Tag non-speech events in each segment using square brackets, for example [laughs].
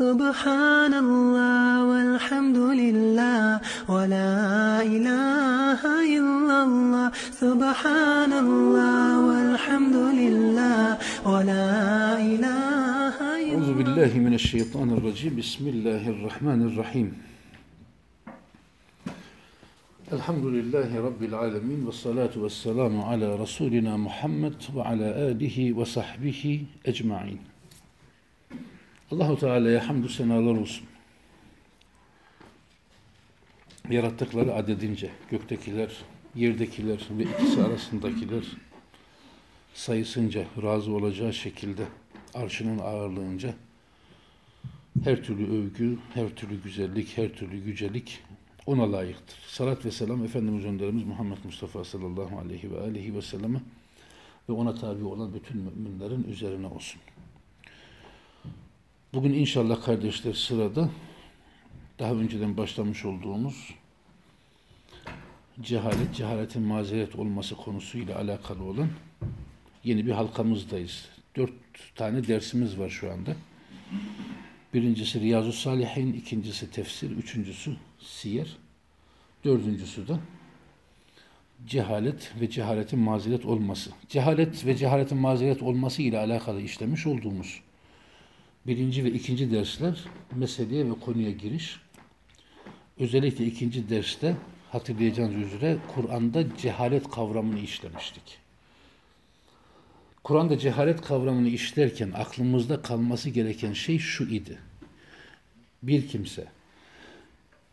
سبحان الله والحمد لله ولا إله إلا الله سبحان الله والحمد لله ولا إله إلا أعوذ بالله من الشيطان الرجيم. بسم الله الرحمن الرحيم. الحمد لله رب العالمين والصلاة والسلام على رسولنا محمد وعلى آله وصحبه أجمعين. Allahu Teala'ya hamdü senalar olsun. Yarattıkları adedince göktekiler, yerdekiler ve ikisi arasındakiler sayısınca razı olacağı şekilde arşının ağırlığınca her türlü övgü, her türlü güzellik, her türlü yücelik ona layıktır. Salat ve selam Efendimiz Önderimiz Muhammed Mustafa sallallahu aleyhi ve aleyhi ve selleme ve ona tabi olan bütün müminlerin üzerine olsun. Bugün inşallah kardeşler sırada daha önceden başlamış olduğumuz cehalet, cehaletin mazeret olması konusuyla alakalı olan yeni bir halkamızdayız. Dört tane dersimiz var şu anda. Birincisi Riyazu Salihin, ikincisi tefsir, üçüncüsü siyer, dördüncüsü de cehalet ve cehaletin mazeret olması. Cehalet ve cehaletin mazeret olması ile alakalı işlemiş olduğumuz birinci ve ikinci dersler meseleye ve konuya giriş. Özellikle ikinci derste hatırlayacağınız üzere Kur'an'da cehalet kavramını işlemiştik. Kur'an'da cehalet kavramını işlerken aklımızda kalması gereken şey şu idi. Bir kimse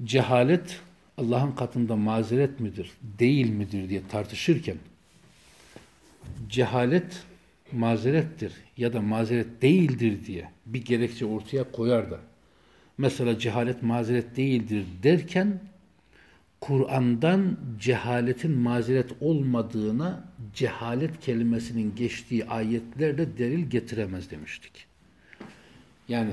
cehalet Allah'ın katında mazeret midir, değil midir diye tartışırken cehalet mazerettir ya da mazeret değildir diye bir gerekçe ortaya koyar da mesela cehalet mazeret değildir derken Kur'an'dan cehaletin mazeret olmadığına cehalet kelimesinin geçtiği ayetlerle delil getiremez demiştik. Yani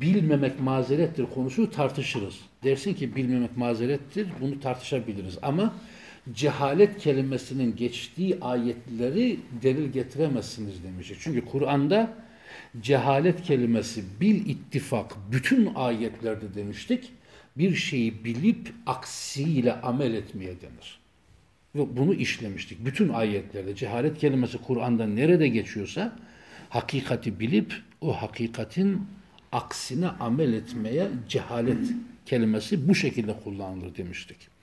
bilmemek mazerettir konusu tartışırız. Dersin ki bilmemek mazerettir bunu tartışabiliriz ama cehalet kelimesinin geçtiği ayetleri delil getiremezsiniz demiştik. Çünkü Kur'an'da cehalet kelimesi bil ittifak bütün ayetlerde demiştik bir şeyi bilip aksiyle amel etmeye denir. Ve bunu işlemiştik. Bütün ayetlerde cehalet kelimesi Kur'an'da nerede geçiyorsa hakikati bilip o hakikatin aksine amel etmeye cehalet kelimesi bu şekilde kullanılır demiştik.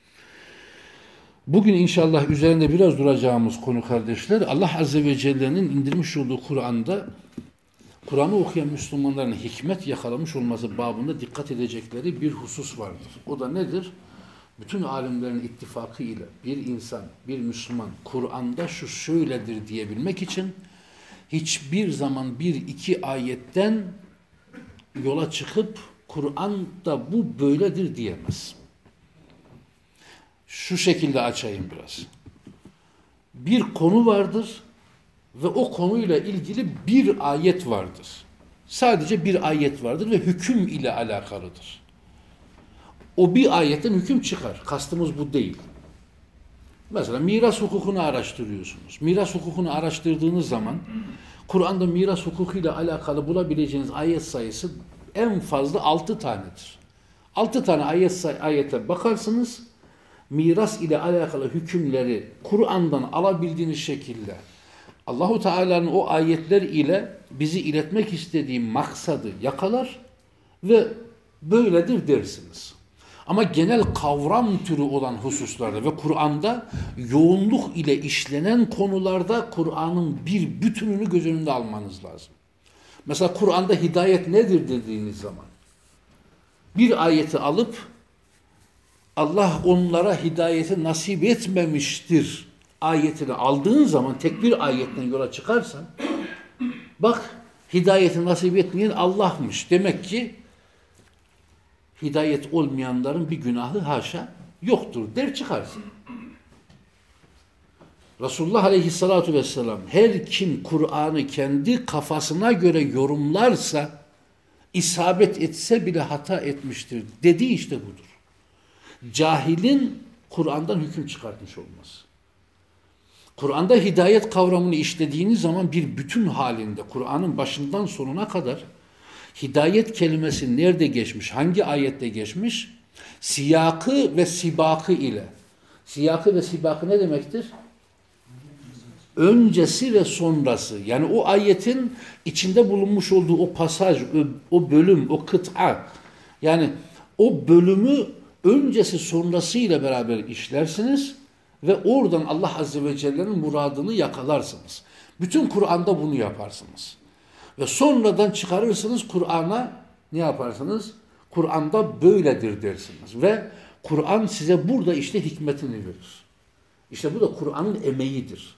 Bugün inşallah üzerinde biraz duracağımız konu kardeşler Allah Azze ve Celle'nin indirmiş olduğu Kur'an'da Kur'an'ı okuyan Müslümanların hikmet yakalamış olması babında dikkat edecekleri bir husus vardır. O da nedir? Bütün alimlerin ittifakı ile bir insan, bir Müslüman Kur'an'da şu şöyledir diyebilmek için hiçbir zaman bir iki ayetten yola çıkıp Kur'an'da bu böyledir diyemez. Şu şekilde açayım biraz. Bir konu vardır ve o konuyla ilgili bir ayet vardır. Sadece bir ayet vardır ve hüküm ile alakalıdır. O bir ayetten hüküm çıkar. Kastımız bu değil. Mesela miras hukukunu araştırıyorsunuz. Miras hukukunu araştırdığınız zaman Kur'an'da miras hukukuyla alakalı bulabileceğiniz ayet sayısı en fazla altı tanedir. Altı tane ayet ayete bakarsınız. Miras ile alakalı hükümleri Kur'an'dan alabildiğiniz şekilde Allahu Teala'nın o ayetler ile bizi iletmek istediği maksadı yakalar ve böyledir dersiniz. Ama genel kavram türü olan hususlarda ve Kur'an'da yoğunluk ile işlenen konularda Kur'an'ın bir bütününü göz önünde almanız lazım. Mesela Kur'an'da hidayet nedir dediğiniz zaman bir ayeti alıp Allah onlara hidayeti nasip etmemiştir ayetini aldığın zaman tek bir ayetten yola çıkarsan bak hidayeti nasip etmeyen Allah'mış. Demek ki hidayet olmayanların bir günahı haşa yoktur der çıkarsın. Resulullah Aleyhisselatü Vesselam her kim Kur'an'ı kendi kafasına göre yorumlarsa isabet etse bile hata etmiştir dediği işte budur. Cahilin Kur'an'dan hüküm çıkartmış olması. Kur'an'da hidayet kavramını işlediğiniz zaman bir bütün halinde Kur'an'ın başından sonuna kadar Hidayet kelimesi nerede geçmiş? Hangi ayette geçmiş? Siyakı ve sibakı ile. Siyakı ve sibakı ne demektir? Öncesi ve sonrası. Yani o ayetin içinde bulunmuş olduğu o pasaj, o, bölüm, o kıta. Yani o bölümü öncesi sonrası ile beraber işlersiniz ve oradan Allah Azze ve Celle'nin muradını yakalarsınız. Bütün Kur'an'da bunu yaparsınız. Ve sonradan çıkarırsınız Kur'an'a ne yaparsınız? Kur'an'da böyledir dersiniz. Ve Kur'an size burada işte hikmetini verir. İşte bu da Kur'an'ın emeğidir.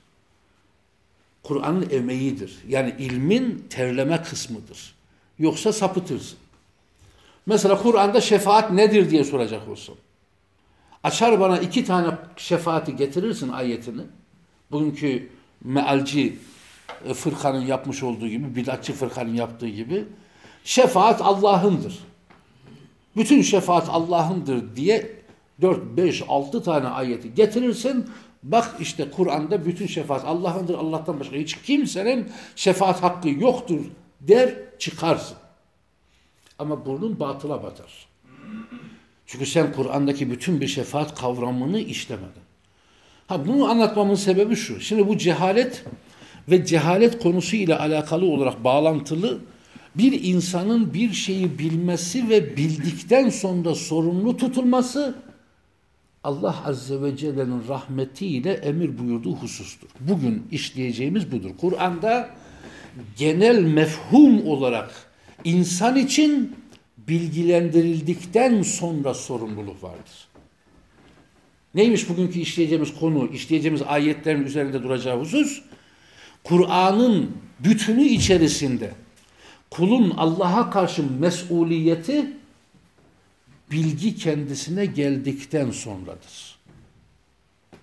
Kur'an'ın emeğidir. Yani ilmin terleme kısmıdır. Yoksa sapıtırsın. Mesela Kur'an'da şefaat nedir diye soracak olsun. Açar bana iki tane şefaati getirirsin ayetini. Bugünkü mealci e, fırkanın yapmış olduğu gibi, bidatçı fırkanın yaptığı gibi şefaat Allah'ındır. Bütün şefaat Allah'ındır diye 4, 5, 6 tane ayeti getirirsin. Bak işte Kur'an'da bütün şefaat Allah'ındır. Allah'tan başka hiç kimsenin şefaat hakkı yoktur der çıkarsın. Ama burnun batıla batar. Çünkü sen Kur'an'daki bütün bir şefaat kavramını işlemedin. Ha bunu anlatmamın sebebi şu. Şimdi bu cehalet ve cehalet konusu ile alakalı olarak bağlantılı bir insanın bir şeyi bilmesi ve bildikten sonra sorumlu tutulması Allah Azze ve Celle'nin rahmetiyle emir buyurduğu husustur. Bugün işleyeceğimiz budur. Kur'an'da genel mefhum olarak insan için bilgilendirildikten sonra sorumluluk vardır. Neymiş bugünkü işleyeceğimiz konu, işleyeceğimiz ayetlerin üzerinde duracağı husus? Kur'an'ın bütünü içerisinde kulun Allah'a karşı mesuliyeti bilgi kendisine geldikten sonradır.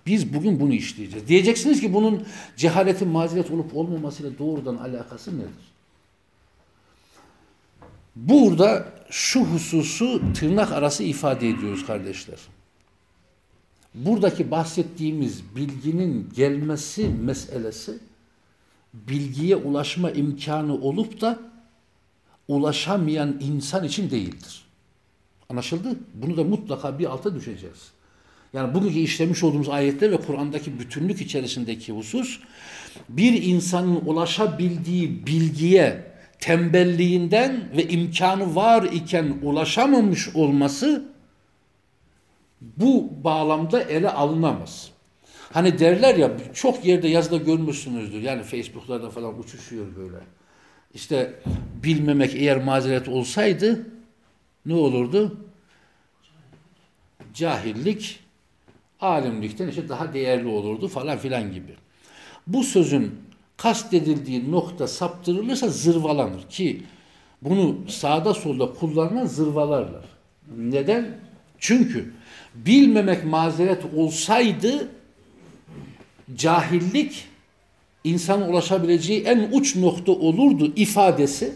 Biz bugün bunu işleyeceğiz. Diyeceksiniz ki bunun cehaletin mazeret olup olmamasıyla doğrudan alakası nedir? Burada şu hususu tırnak arası ifade ediyoruz kardeşler. Buradaki bahsettiğimiz bilginin gelmesi meselesi bilgiye ulaşma imkanı olup da ulaşamayan insan için değildir. Anlaşıldı? Bunu da mutlaka bir alta düşeceğiz. Yani bugünkü işlemiş olduğumuz ayetler ve Kur'an'daki bütünlük içerisindeki husus bir insanın ulaşabildiği bilgiye tembelliğinden ve imkanı var iken ulaşamamış olması bu bağlamda ele alınamaz. Hani derler ya çok yerde yazıda görmüşsünüzdür. Yani Facebook'larda falan uçuşuyor böyle. İşte bilmemek eğer mazeret olsaydı ne olurdu? Cahillik alimlikten işte daha değerli olurdu falan filan gibi. Bu sözün kastedildiği nokta saptırılırsa zırvalanır ki bunu sağda solda kullanılan zırvalarlar. Neden? Çünkü bilmemek mazeret olsaydı cahillik insanın ulaşabileceği en uç nokta olurdu ifadesi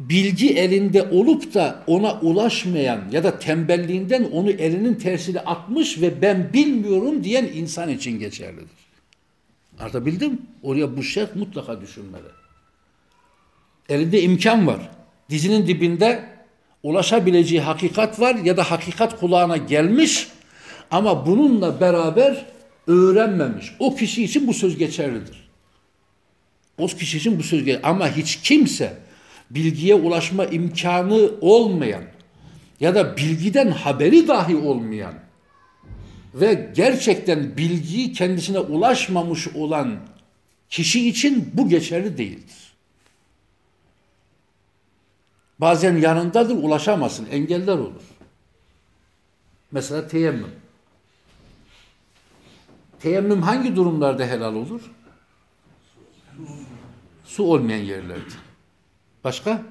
bilgi elinde olup da ona ulaşmayan ya da tembelliğinden onu elinin tersiyle atmış ve ben bilmiyorum diyen insan için geçerlidir. Anlatabildim? Oraya bu şerh mutlaka düşünmeli. Elinde imkan var. Dizinin dibinde ulaşabileceği hakikat var ya da hakikat kulağına gelmiş ama bununla beraber öğrenmemiş. O kişi için bu söz geçerlidir. O kişi için bu söz geçerlidir. Ama hiç kimse bilgiye ulaşma imkanı olmayan ya da bilgiden haberi dahi olmayan ve gerçekten bilgiyi kendisine ulaşmamış olan kişi için bu geçerli değildir. Bazen yanındadır, ulaşamazsın, engeller olur. Mesela teyemmüm. Teyemmüm hangi durumlarda helal olur? Su olmayan yerlerde. Başka?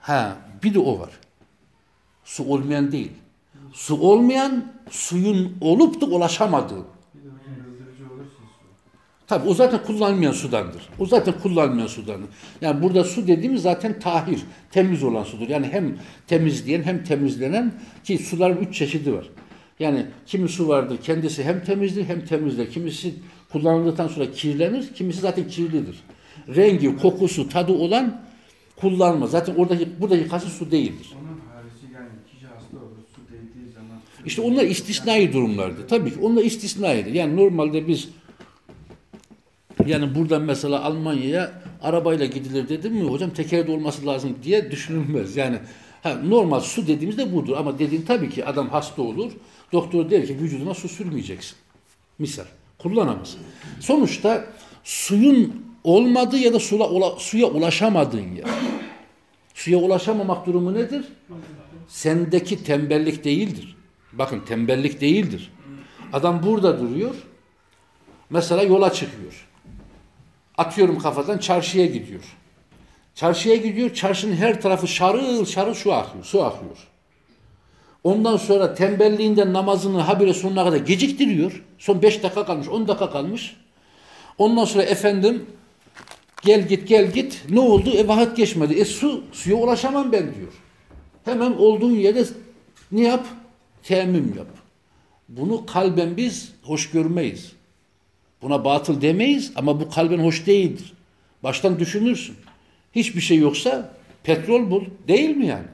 Ha, bir de o var. Su olmayan değil. Su olmayan, suyun olup da ulaşamadığı. Tabi o zaten kullanılmayan sudandır. O zaten kullanılmayan sudandır. Yani burada su dediğimiz zaten tahir, temiz olan sudur. Yani hem temizleyen hem temizlenen ki suların üç çeşidi var. Yani kimi su vardır kendisi hem temizdir hem temizler. Kimisi kullanıldıktan sonra kirlenir, kimisi zaten kirlidir. rengi, kokusu, tadı olan kullanılmaz. Zaten oradaki buradaki kasıt su değildir. Onun harici yani kişi hasta olur, su değdiği zaman... İşte onlar istisnai durumlardı. Tabii ki onlar istisnaidir. Yani normalde biz yani buradan mesela Almanya'ya arabayla gidilir dedim mi hocam tekerde olması lazım diye düşünülmez. Yani ha, normal su dediğimizde budur ama dediğin tabii ki adam hasta olur. Doktor der ki vücuduna su sürmeyeceksin. Misal kullanamaz. Sonuçta suyun olmadığı ya da sula, ula, suya ulaşamadığın yer. Suya ulaşamamak durumu nedir? Sendeki tembellik değildir. Bakın tembellik değildir. Adam burada duruyor. Mesela yola çıkıyor. Atıyorum kafadan çarşıya gidiyor. Çarşıya gidiyor. Çarşının her tarafı şarıl şarıl su akıyor. Su akıyor. Ondan sonra tembelliğinden namazını habire sonuna kadar geciktiriyor. Son 5 dakika kalmış, 10 dakika kalmış. Ondan sonra efendim gel git gel git. Ne oldu? E vahat geçmedi. E su, suya ulaşamam ben diyor. Hemen olduğun yerde ne yap? Teyemmüm yap. Bunu kalben biz hoş görmeyiz. Buna batıl demeyiz ama bu kalben hoş değildir. Baştan düşünürsün. Hiçbir şey yoksa petrol bul. Değil mi yani?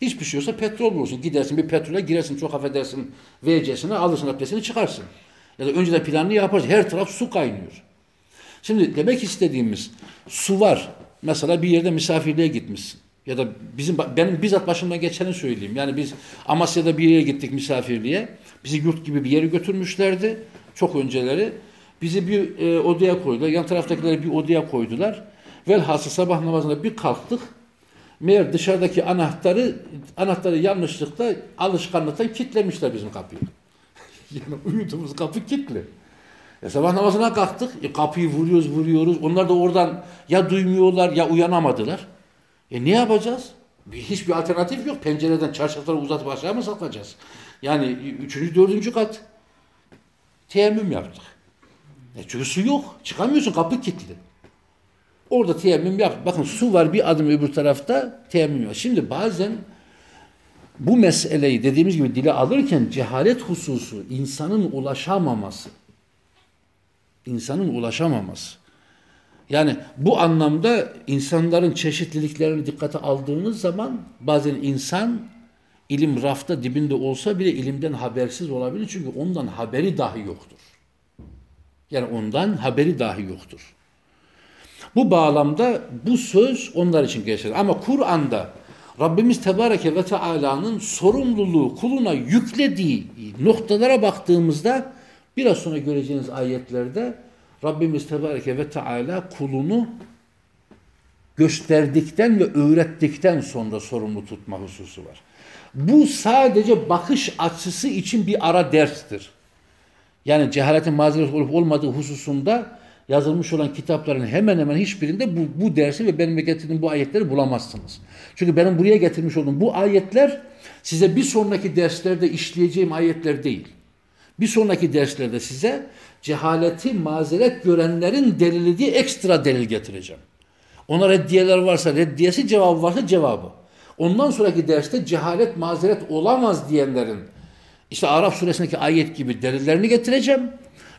Hiçbir şey yoksa petrol bulursun. Gidersin bir petrole girersin çok affedersin VC'sini alırsın abdestini çıkarsın. Ya da önceden planını yaparsın. Her taraf su kaynıyor. Şimdi demek istediğimiz su var. Mesela bir yerde misafirliğe gitmişsin. Ya da bizim benim bizzat başımdan geçeni söyleyeyim. Yani biz Amasya'da bir yere gittik misafirliğe. Bizi yurt gibi bir yere götürmüşlerdi. Çok önceleri. Bizi bir e, odaya koydular. Yan taraftakileri bir odaya koydular. Velhasıl sabah namazına bir kalktık. Meğer dışarıdaki anahtarı anahtarı yanlışlıkla alışkanlıktan kitlemişler bizim kapıyı. [laughs] yani uyuduğumuz kapı kilitli. E sabah namazına kalktık. E kapıyı vuruyoruz vuruyoruz. Onlar da oradan ya duymuyorlar ya uyanamadılar. E ne yapacağız? Bir, hiçbir alternatif yok. Pencereden çarşafları uzatıp aşağı mı satacağız? Yani üçüncü, dördüncü kat teyemmüm yaptık. E çünkü su yok. Çıkamıyorsun. Kapı kilitli. Orada teyemmüm yap. Bakın su var bir adım öbür tarafta teyemmüm var. Şimdi bazen bu meseleyi dediğimiz gibi dile alırken cehalet hususu insanın ulaşamaması insanın ulaşamaması. Yani bu anlamda insanların çeşitliliklerini dikkate aldığınız zaman bazen insan ilim rafta dibinde olsa bile ilimden habersiz olabilir. Çünkü ondan haberi dahi yoktur. Yani ondan haberi dahi yoktur. Bu bağlamda bu söz onlar için geçerli. Ama Kur'an'da Rabbimiz Tebareke ve Teala'nın sorumluluğu kuluna yüklediği noktalara baktığımızda biraz sonra göreceğiniz ayetlerde Rabbimiz Tebareke ve Teala kulunu gösterdikten ve öğrettikten sonra sorumlu tutma hususu var. Bu sadece bakış açısı için bir ara derstir. Yani cehaletin mazeret olup olmadığı hususunda yazılmış olan kitapların hemen hemen hiçbirinde bu, bu dersi ve benim getirdiğim bu ayetleri bulamazsınız. Çünkü benim buraya getirmiş olduğum bu ayetler size bir sonraki derslerde işleyeceğim ayetler değil. Bir sonraki derslerde size cehaleti mazeret görenlerin delili diye ekstra delil getireceğim. Ona reddiyeler varsa reddiyesi, cevabı varsa cevabı. Ondan sonraki derste cehalet mazeret olamaz diyenlerin işte Araf suresindeki ayet gibi delillerini getireceğim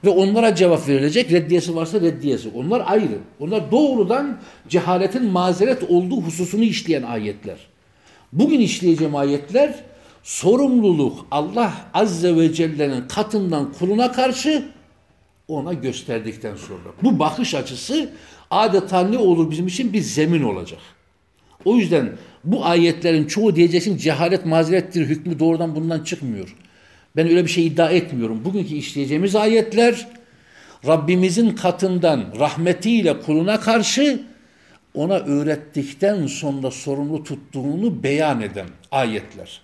ve onlara cevap verilecek. Reddiyesi varsa reddiyesi. Onlar ayrı. Onlar doğrudan cehaletin mazeret olduğu hususunu işleyen ayetler. Bugün işleyeceğim ayetler sorumluluk Allah Azze ve Celle'nin katından kuluna karşı ona gösterdikten sonra. Bu bakış açısı adeta ne olur bizim için bir zemin olacak. O yüzden bu ayetlerin çoğu diyeceksin cehalet mazerettir hükmü doğrudan bundan çıkmıyor. Ben öyle bir şey iddia etmiyorum. Bugünkü işleyeceğimiz ayetler Rabbimizin katından rahmetiyle kuluna karşı ona öğrettikten sonra sorumlu tuttuğunu beyan eden ayetler.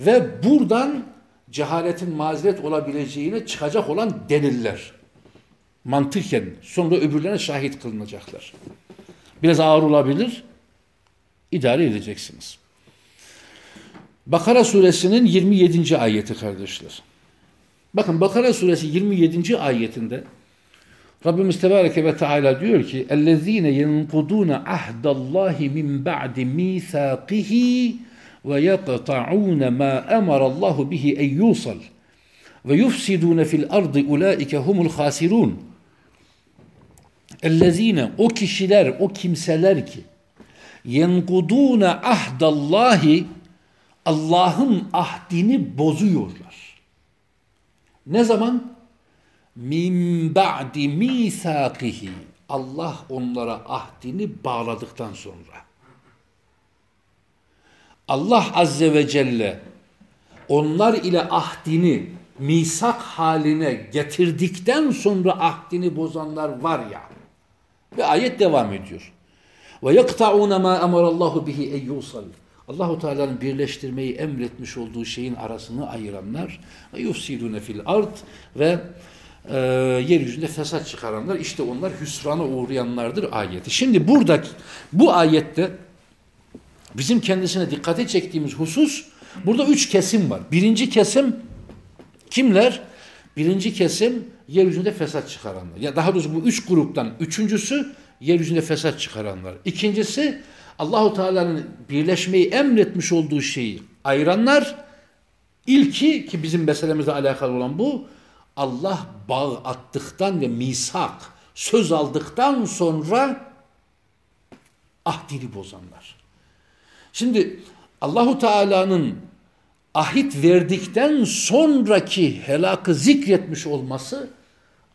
Ve buradan cehaletin mazeret olabileceğine çıkacak olan deliller Mantıken sonra öbürlerine şahit kılınacaklar. Biraz ağır olabilir. İdare edeceksiniz. Bakara suresinin 27. ayeti kardeşler. Bakın Bakara suresi 27. ayetinde Rabbimiz Tebareke ve Teala diyor ki اَلَّذ۪ينَ يَنْقُدُونَ عَهْدَ اللّٰهِ مِنْ بَعْدِ مِيثَاقِهِ وَيَقْطَعُونَ مَا أَمَرَ اللّٰهُ بِهِ اَنْ يُوصَلْ وَيُفْسِدُونَ فِي الْأَرْضِ اُولَٰئِكَ هُمُ الْخَاسِرُونَ Ellezine o kişiler, o kimseler ki yenkudune ahdallahi Allah'ın ahdini bozuyorlar. Ne zaman? Min ba'di misakihi. Allah onlara ahdini bağladıktan sonra. Allah Azze ve Celle onlar ile ahdini misak haline getirdikten sonra ahdini bozanlar var ya. Ve ayet devam ediyor. Ve yekta'une ma emarallahu bihi en yusal. Allahu Teala'nın birleştirmeyi emretmiş olduğu şeyin arasını ayıranlar yufsidune fil ard ve e, yeryüzünde fesat çıkaranlar işte onlar hüsrana uğrayanlardır ayeti. Şimdi buradaki bu ayette bizim kendisine dikkate çektiğimiz husus burada üç kesim var. Birinci kesim kimler? Birinci kesim yeryüzünde fesat çıkaranlar. Ya daha doğrusu bu üç gruptan üçüncüsü yeryüzünde fesat çıkaranlar. İkincisi Allahu Teala'nın birleşmeyi emretmiş olduğu şeyi ayıranlar. İlki ki bizim meselemizle alakalı olan bu Allah bağ attıktan ve misak söz aldıktan sonra ahdini bozanlar. Şimdi Allahu Teala'nın ahit verdikten sonraki helakı zikretmiş olması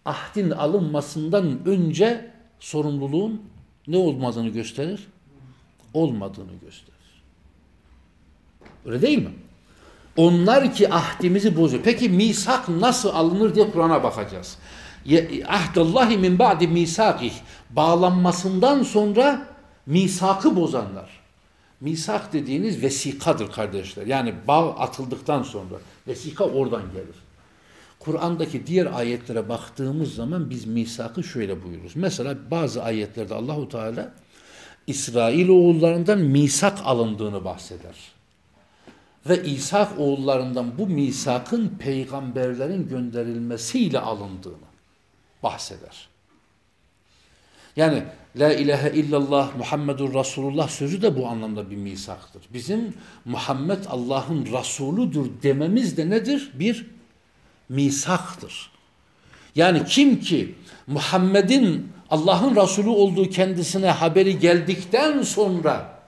ahdin alınmasından önce sorumluluğun ne olmadığını gösterir? Olmadığını gösterir. Öyle değil mi? Onlar ki ahdimizi bozuyor. Peki misak nasıl alınır diye Kur'an'a bakacağız. Ahdallahi min ba'di misakih. Bağlanmasından sonra misakı bozanlar. Misak dediğiniz vesikadır kardeşler. Yani bağ atıldıktan sonra. Vesika oradan gelir. Kur'an'daki diğer ayetlere baktığımız zaman biz misakı şöyle buyururuz. Mesela bazı ayetlerde Allahu Teala İsrail oğullarından misak alındığını bahseder. Ve İsa oğullarından bu misakın peygamberlerin gönderilmesiyle alındığını bahseder. Yani La ilahe illallah Muhammedur Resulullah sözü de bu anlamda bir misaktır. Bizim Muhammed Allah'ın Resuludur dememiz de nedir? Bir misaktır. Yani kim ki Muhammed'in Allah'ın Resulü olduğu kendisine haberi geldikten sonra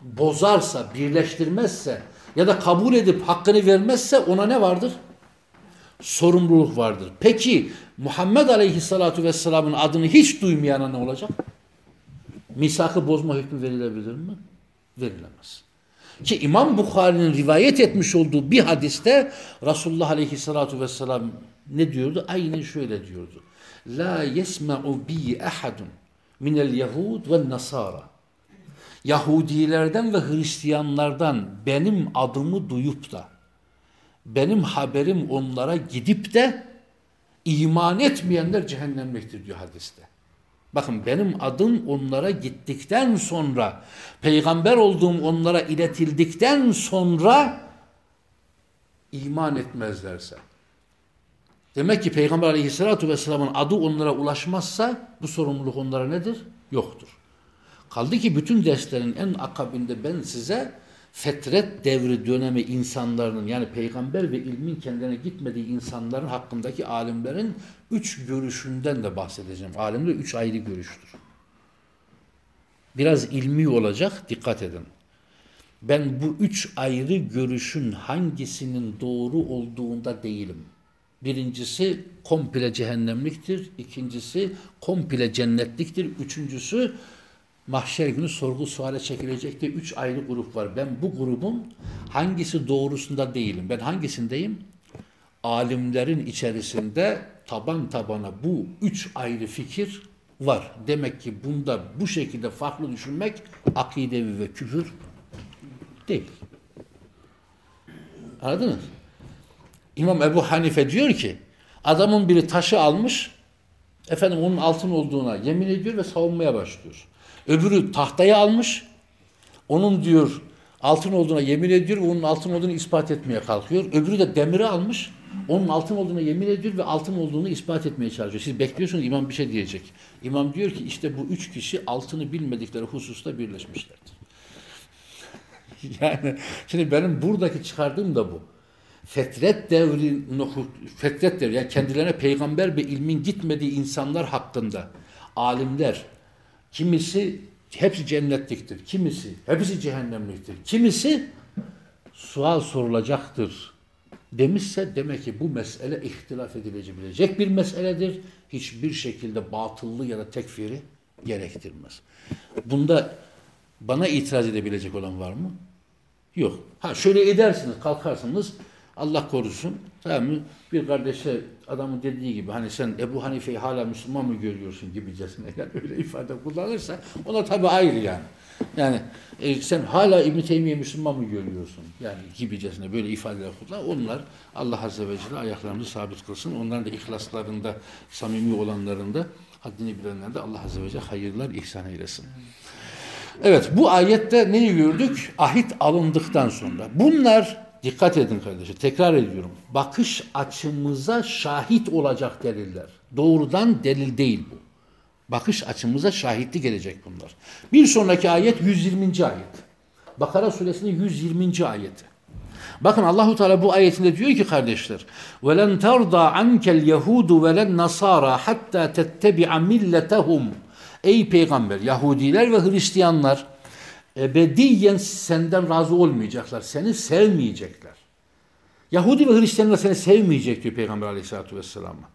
bozarsa, birleştirmezse ya da kabul edip hakkını vermezse ona ne vardır? Sorumluluk vardır. Peki Muhammed Aleyhisselatü Vesselam'ın adını hiç duymayana ne olacak? Misakı bozma hükmü verilebilir mi? Verilemez. Ki İmam Bukhari'nin rivayet etmiş olduğu bir hadiste Resulullah Aleyhisselatü Vesselam ne diyordu? Aynen şöyle diyordu. La yesma'u bi ahadun minel yahud ve nasara. Yahudilerden ve Hristiyanlardan benim adımı duyup da benim haberim onlara gidip de iman etmeyenler cehennemliktir diyor hadiste. Bakın benim adım onlara gittikten sonra, peygamber olduğum onlara iletildikten sonra iman etmezlerse. Demek ki Peygamber aleyhissalatu vesselamın adı onlara ulaşmazsa bu sorumluluk onlara nedir? Yoktur. Kaldı ki bütün derslerin en akabinde ben size fetret devri dönemi insanların yani peygamber ve ilmin kendine gitmediği insanların hakkındaki alimlerin üç görüşünden de bahsedeceğim. Alimler üç ayrı görüştür. Biraz ilmi olacak dikkat edin. Ben bu üç ayrı görüşün hangisinin doğru olduğunda değilim. Birincisi komple cehennemliktir. ikincisi komple cennetliktir. Üçüncüsü mahşer günü sorgu suale çekilecek de üç ayrı grup var. Ben bu grubun hangisi doğrusunda değilim. Ben hangisindeyim? Alimlerin içerisinde taban tabana bu üç ayrı fikir var. Demek ki bunda bu şekilde farklı düşünmek akidevi ve küfür değil. Anladınız? İmam Ebu Hanife diyor ki adamın biri taşı almış efendim onun altın olduğuna yemin ediyor ve savunmaya başlıyor. Öbürü tahtayı almış. Onun diyor altın olduğuna yemin ediyor ve onun altın olduğunu ispat etmeye kalkıyor. Öbürü de demiri almış. Onun altın olduğuna yemin ediyor ve altın olduğunu ispat etmeye çalışıyor. Siz bekliyorsunuz imam bir şey diyecek. İmam diyor ki işte bu üç kişi altını bilmedikleri hususta birleşmişlerdir. [laughs] yani şimdi benim buradaki çıkardığım da bu. Fetret devri, fetret devri yani kendilerine peygamber ve ilmin gitmediği insanlar hakkında alimler kimisi hepsi cennetliktir, kimisi hepsi cehennemliktir, kimisi sual sorulacaktır demişse demek ki bu mesele ihtilaf edilebilecek bir meseledir. Hiçbir şekilde batıllı ya da tekfiri gerektirmez. Bunda bana itiraz edebilecek olan var mı? Yok. Ha şöyle edersiniz, kalkarsınız. Allah korusun. Tamam mı? Bir kardeşe adamın dediği gibi hani sen Ebu Hanife'yi hala Müslüman mı görüyorsun gibicesine yani [laughs] öyle ifade kullanırsa ona tabi ayrı yani. Yani e, sen hala İbn Teymiye Müslüman mı görüyorsun? Yani gibicesine böyle ifadeler kullan. Onlar Allah Azze ve Celle ayaklarını sabit kılsın. Onların da ihlaslarında, samimi olanlarında, haddini bilenlerde Allah Azze ve Celle hayırlar ihsan eylesin. Evet bu ayette neyi gördük? Ahit alındıktan sonra. Bunlar dikkat edin kardeşim tekrar ediyorum. Bakış açımıza şahit olacak deliller. Doğrudan delil değil bu. Bakış açımıza şahitli gelecek bunlar. Bir sonraki ayet 120. ayet. Bakara suresinin 120. ayeti. Bakın Allahu Teala bu ayetinde diyor ki kardeşler: "Velen terda ankel yehudu velen nasara hatta tettebi'a milletehum." Ey peygamber, Yahudiler ve Hristiyanlar ebediyen senden razı olmayacaklar, seni sevmeyecekler. Yahudi ve Hristiyanlar seni sevmeyecek diyor Peygamber Aleyhisselatü Vesselam'a.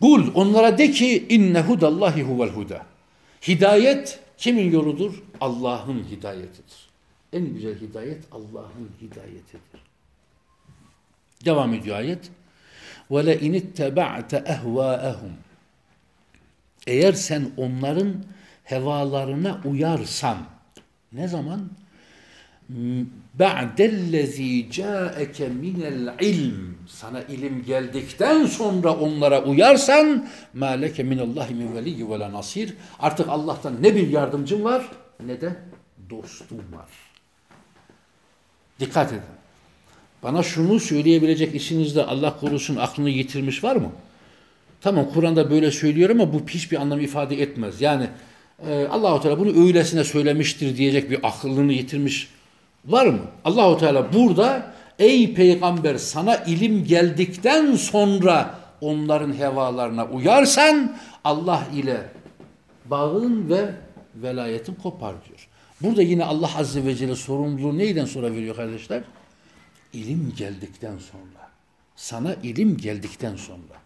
Kul onlara de ki inne hudallahi huvel huda. Hidayet kimin yoludur? Allah'ın hidayetidir. En güzel hidayet Allah'ın hidayetidir. Devam ediyor ayet. Ve le initteba'te ehvâehum. Eğer sen onların hevalarına uyarsan, ne zaman? Ba'dellezî câeke minel ilm. Sana ilim geldikten sonra onlara uyarsan, mâ leke minallahi min veliyyi ve nasir. Artık Allah'tan ne bir yardımcın var, ne de dostum var. Dikkat edin. Bana şunu söyleyebilecek işinizde Allah korusun aklını yitirmiş var mı? Tamam Kur'an'da böyle söylüyor ama bu hiçbir anlam ifade etmez. Yani Allahu Teala bunu öylesine söylemiştir diyecek bir aklını yitirmiş var mı? Allahu Teala burada ey peygamber sana ilim geldikten sonra onların hevalarına uyarsan Allah ile bağın ve velayetin kopar diyor. Burada yine Allah Azze ve Celle sorumluluğu neyden sonra veriyor kardeşler? İlim geldikten sonra. Sana ilim geldikten sonra.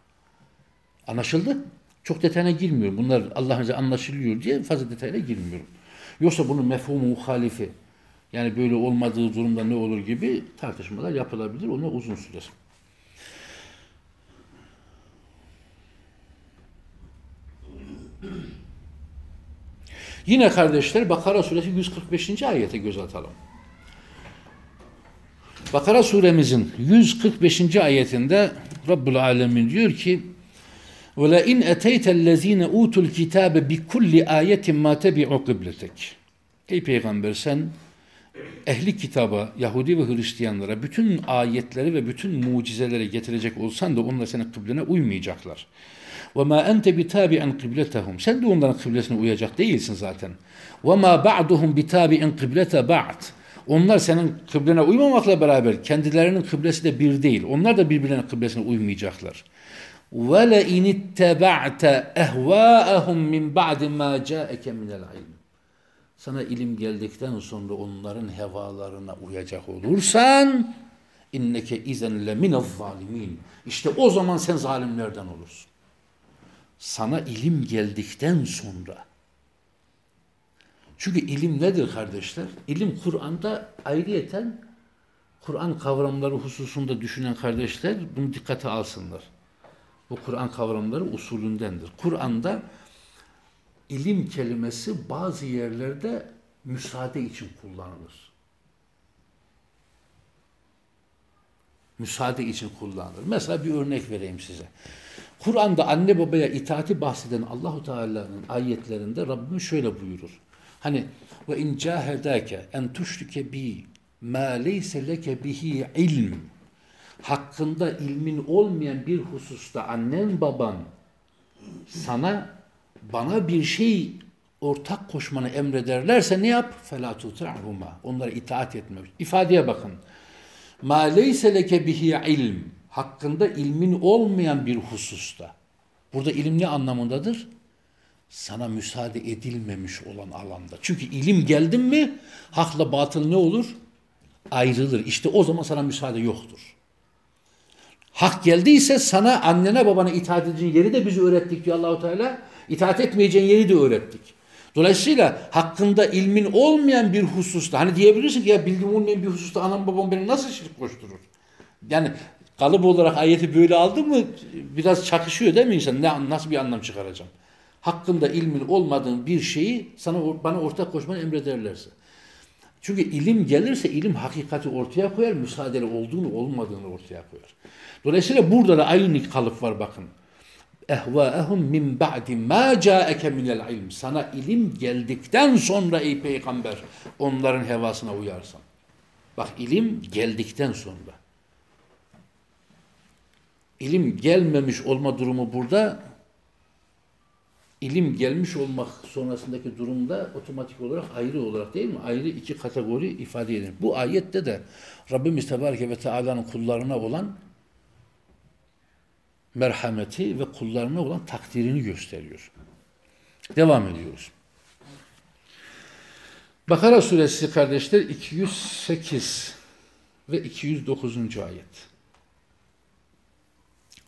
Anlaşıldı? Çok detayına girmiyorum. Bunlar Allah'ın anlaşılıyor diye fazla detayına girmiyorum. Yoksa bunun mefhumu muhalifi yani böyle olmadığı durumda ne olur gibi tartışmalar yapılabilir. Ona uzun sürer. Yine kardeşler Bakara suresi 145. ayete göz atalım. Bakara suremizin 145. ayetinde Rabbul Alemin diyor ki وَلَاِنْ اَتَيْتَ الَّذ۪ينَ اُوتُوا الْكِتَابَ بِكُلِّ آيَةٍ مَا تَبِعُ قِبْلَتَكِ Ey Peygamber sen ehli kitaba, Yahudi ve Hristiyanlara bütün ayetleri ve bütün mucizeleri getirecek olsan da onlar senin kıblene uymayacaklar. وَمَا أَنْتَ بِتَابِعًا قِبْلَتَهُمْ Sen de onların kıblesine uyacak değilsin zaten. وَمَا بَعْدُهُمْ بِتَابِعًا قِبْلَةَ بَعْدٍ Onlar senin kıblene uymamakla beraber kendilerinin kıblesi de bir değil. Onlar da birbirlerinin kıblesine uymayacaklar. وَلَاِنِ اتَّبَعْتَ اَهْوَاءَهُمْ مِنْ بَعْدِ مَا جَاءَكَ مِنَ الْعِلْمِ Sana ilim geldikten sonra onların hevalarına uyacak olursan inneke izen le minel zalimin. İşte o zaman sen zalimlerden olursun. Sana ilim geldikten sonra. Çünkü ilim nedir kardeşler? İlim Kur'an'da ayrıyeten Kur'an kavramları hususunda düşünen kardeşler bunu dikkate alsınlar. Bu Kur'an kavramları usulündendir. Kur'an'da ilim kelimesi bazı yerlerde müsaade için kullanılır. Müsaade için kullanılır. Mesela bir örnek vereyim size. Kur'an'da anne babaya itaati bahseden Allahu Teala'nın ayetlerinde Rabbim şöyle buyurur. Hani ve in cahedake en tuşrike bi ma leyse leke bihi ilm hakkında ilmin olmayan bir hususta annen baban sana bana bir şey ortak koşmanı emrederlerse ne yap? فَلَا تُطِعْهُمَا Onlara itaat etme. İfadeye bakın. مَا لَيْسَ لَكَ بِهِ ilm Hakkında ilmin olmayan bir hususta. Burada ilim ne anlamındadır? sana müsaade edilmemiş olan alanda. Çünkü ilim geldin mi hakla batıl ne olur? Ayrılır. İşte o zaman sana müsaade yoktur. Hak geldiyse sana annene babana itaat edeceğin yeri de biz öğrettik diyor Allahu Teala. İtaat etmeyeceğin yeri de öğrettik. Dolayısıyla hakkında ilmin olmayan bir hususta hani diyebilirsin ki ya bilgim olmayan bir hususta anam babam beni nasıl şirk koşturur? Yani kalıp olarak ayeti böyle aldı mı biraz çakışıyor değil mi insan? Ne, nasıl bir anlam çıkaracağım? Hakkında ilmin olmadığın bir şeyi sana bana ortak koşmanı emrederlerse. Çünkü ilim gelirse ilim hakikati ortaya koyar, müsaadeli olduğunu olmadığını ortaya koyar. Dolayısıyla burada da aynı kalıp var bakın. Ehvaehum min ba'di ma ca'eke minel ilm. Sana ilim geldikten sonra ey peygamber onların hevasına uyarsan. Bak ilim geldikten sonra. İlim gelmemiş olma durumu burada ilim gelmiş olmak sonrasındaki durumda otomatik olarak ayrı olarak değil mi? Ayrı iki kategori ifade edilir. Bu ayette de Rabbimiz Tebareke ve Teala'nın kullarına olan merhameti ve kullarına olan takdirini gösteriyor. Devam ediyoruz. Bakara suresi kardeşler 208 ve 209. ayet.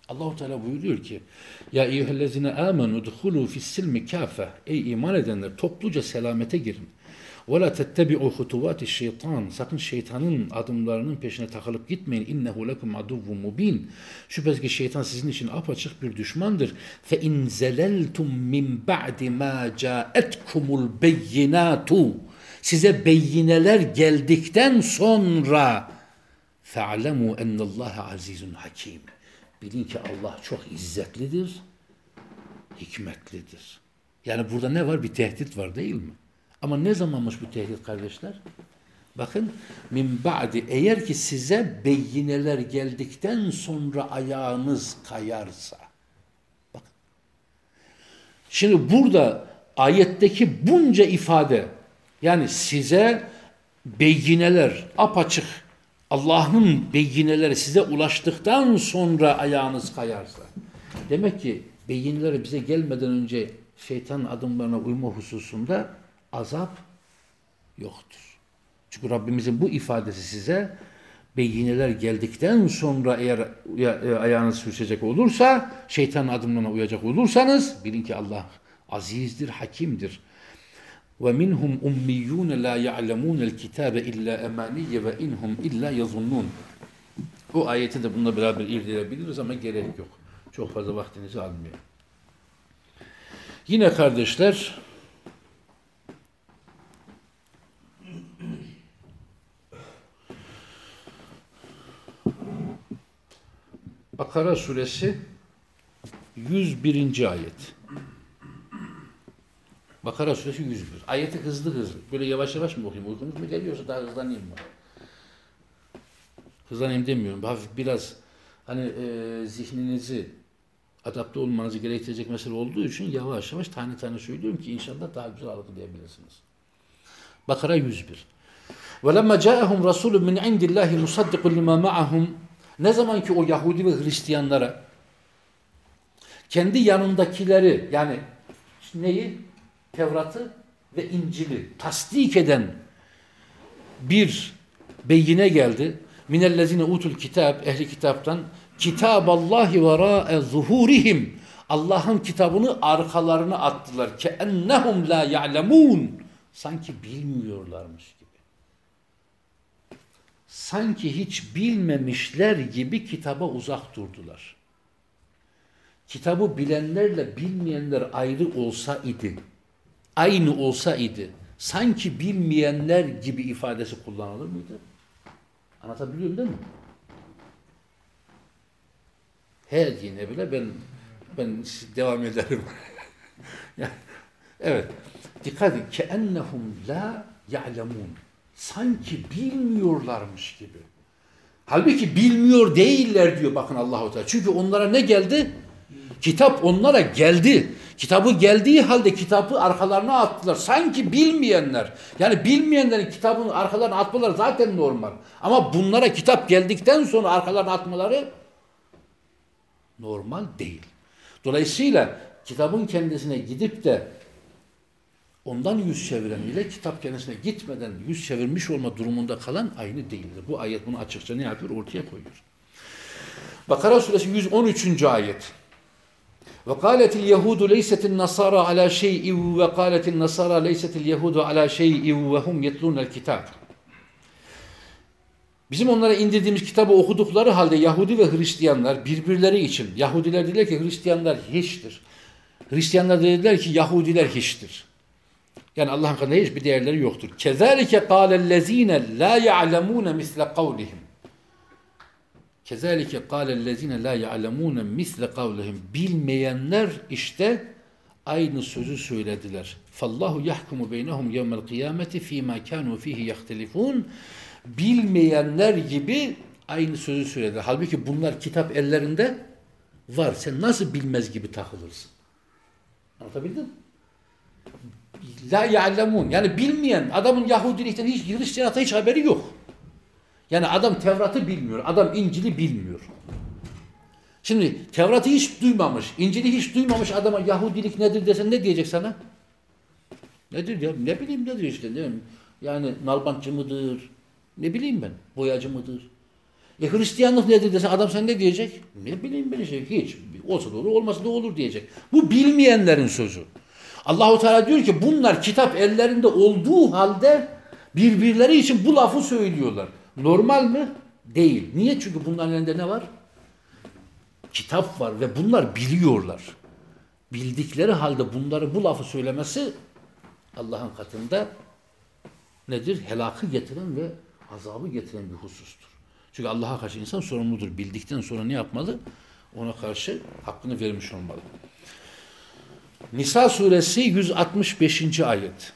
Allahu Teala buyuruyor ki: "Ya eyyühellezine amenu dukhulu fis-silmi kafe." Ey iman edenler topluca selamete girin. Ve la tettebi'u hutuvati şeytan. Sakın şeytanın adımlarının peşine takılıp gitmeyin. İnnehu lekum aduvvun mubin. Şüphesiz ki şeytan sizin için apaçık bir düşmandır. Fe in zeleltum min ba'di ma ca'etkumul beyinatu. Size beyineler geldikten sonra fe'lemu ennallaha azizun hakim. Bilin ki Allah çok izzetlidir, hikmetlidir. Yani burada ne var? Bir tehdit var değil mi? Ama ne zamanmış bu tehdit kardeşler? Bakın min ba'di eğer ki size beyineler geldikten sonra ayağınız kayarsa. Bakın. Şimdi burada ayetteki bunca ifade yani size beyineler apaçık Allah'ın beyineleri size ulaştıktan sonra ayağınız kayarsa. Demek ki beyinleri bize gelmeden önce şeytan adımlarına uyma hususunda azap yoktur. Çünkü Rabbimizin bu ifadesi size beyineler geldikten sonra eğer e, ayağınız sürçecek olursa, şeytanın adımlarına uyacak olursanız bilin ki Allah azizdir, hakimdir. La ya'lemun el kitabe illa emaniye ve inhum illa yazunnun. Bu ayeti de bununla beraber irdeyebiliriz ama gerek yok. Çok fazla vaktinizi almıyor. Yine kardeşler Bakara suresi 101. ayet. Bakara suresi 101. Ayeti hızlı hızlı. Böyle yavaş yavaş mı okuyayım? Uykunuz mu geliyorsa daha hızlanayım mı? Hızlanayım demiyorum. Hafif biraz hani e, zihninizi adapte olmanızı gerektirecek mesele olduğu için yavaş yavaş tane tane söylüyorum ki inşallah daha güzel algılayabilirsiniz. Bakara 101. وَلَمَّا جَاءَهُمْ رَسُولٌ مِنْ عِنْدِ اللّٰهِ مُصَدِّقٌ لِمَا مَعَهُمْ Ne zaman ki o Yahudi ve Hristiyanlara kendi yanındakileri yani neyi? Tevrat'ı ve İncil'i tasdik eden bir beyine geldi. Minellezine utul kitab, ehli kitaptan kitaballahi vera'e zuhurihim. Allah'ın kitabını arkalarına attılar. Ke ennehum la ya'lemun. Sanki bilmiyorlarmış gibi. Sanki hiç bilmemişler gibi kitaba uzak durdular. Kitabı bilenlerle bilmeyenler ayrı olsa idi aynı olsa idi sanki bilmeyenler gibi ifadesi kullanılır mıydı? Anlatabiliyorum değil mi? Her dine bile ben ben devam ederim. [laughs] evet. Dikkat edin. Keennehum la ya'lemun. Sanki bilmiyorlarmış gibi. Halbuki bilmiyor değiller diyor bakın Allahu Teala. Çünkü onlara ne geldi? Kitap onlara geldi. Kitabı geldiği halde kitabı arkalarına attılar. Sanki bilmeyenler. Yani bilmeyenlerin kitabın arkalarına atmaları zaten normal. Ama bunlara kitap geldikten sonra arkalarına atmaları normal değil. Dolayısıyla kitabın kendisine gidip de ondan yüz çeviren ile kitap kendisine gitmeden yüz çevirmiş olma durumunda kalan aynı değildir. Bu ayet bunu açıkça ne yapıyor? Ortaya koyuyor. Bakara suresi 113. ayet. Ve kâletil yehudu leysetil nasara ala şey'in ve kâletil nasara leysetil yehudu ala şey'in ve hum yetlûnel. Bizim onlara indirdiğimiz kitabı okudukları halde Yahudi ve Hristiyanlar birbirleri için, Yahudiler dediler ki Hristiyanlar hiçtir. Hristiyanlar dediler ki Yahudiler hiçtir. Yani Allah'ın katında hiçbir değerleri yoktur. Kezalike kâlellezîne lâ ya'lemûne misle kavlihim. Kezalike kâlellezîne lâ ya'lemûne misle kavlihim. Bilmeyenler işte aynı sözü söylediler. Fallahu yahkumu beynehum yevmel kıyameti fîmâ kânû fîhî yahtelifûn. Bilmeyenler gibi aynı sözü söylediler. Halbuki bunlar kitap ellerinde var. Sen nasıl bilmez gibi takılırsın? Anlatabildim mi? La ya'lemun. Yani bilmeyen adamın Yahudilikten hiç Hristiyanata hiç haberi yok. Yani adam Tevrat'ı bilmiyor. Adam İncil'i bilmiyor. Şimdi Tevrat'ı hiç duymamış, İncil'i hiç duymamış adama Yahudilik nedir desen ne diyecek sana? Nedir ya? Ne bileyim nedir işte. Ne? Yani nalbantçı mıdır? Ne bileyim ben. Boyacı mıdır? E Hristiyanlık nedir desen adam sen ne diyecek? Ne bileyim ben işte. Hiç. Olsa da olur, olmasa da olur diyecek. Bu bilmeyenlerin sözü. Allahu Teala diyor ki bunlar kitap ellerinde olduğu halde birbirleri için bu lafı söylüyorlar. Normal mi? Değil. Niye? Çünkü bunların elinde ne var? Kitap var ve bunlar biliyorlar. Bildikleri halde bunları bu lafı söylemesi Allah'ın katında nedir? Helakı getiren ve azabı getiren bir husustur. Çünkü Allah'a karşı insan sorumludur. Bildikten sonra ne yapmalı? Ona karşı hakkını vermiş olmalı. Nisa suresi 165. ayet.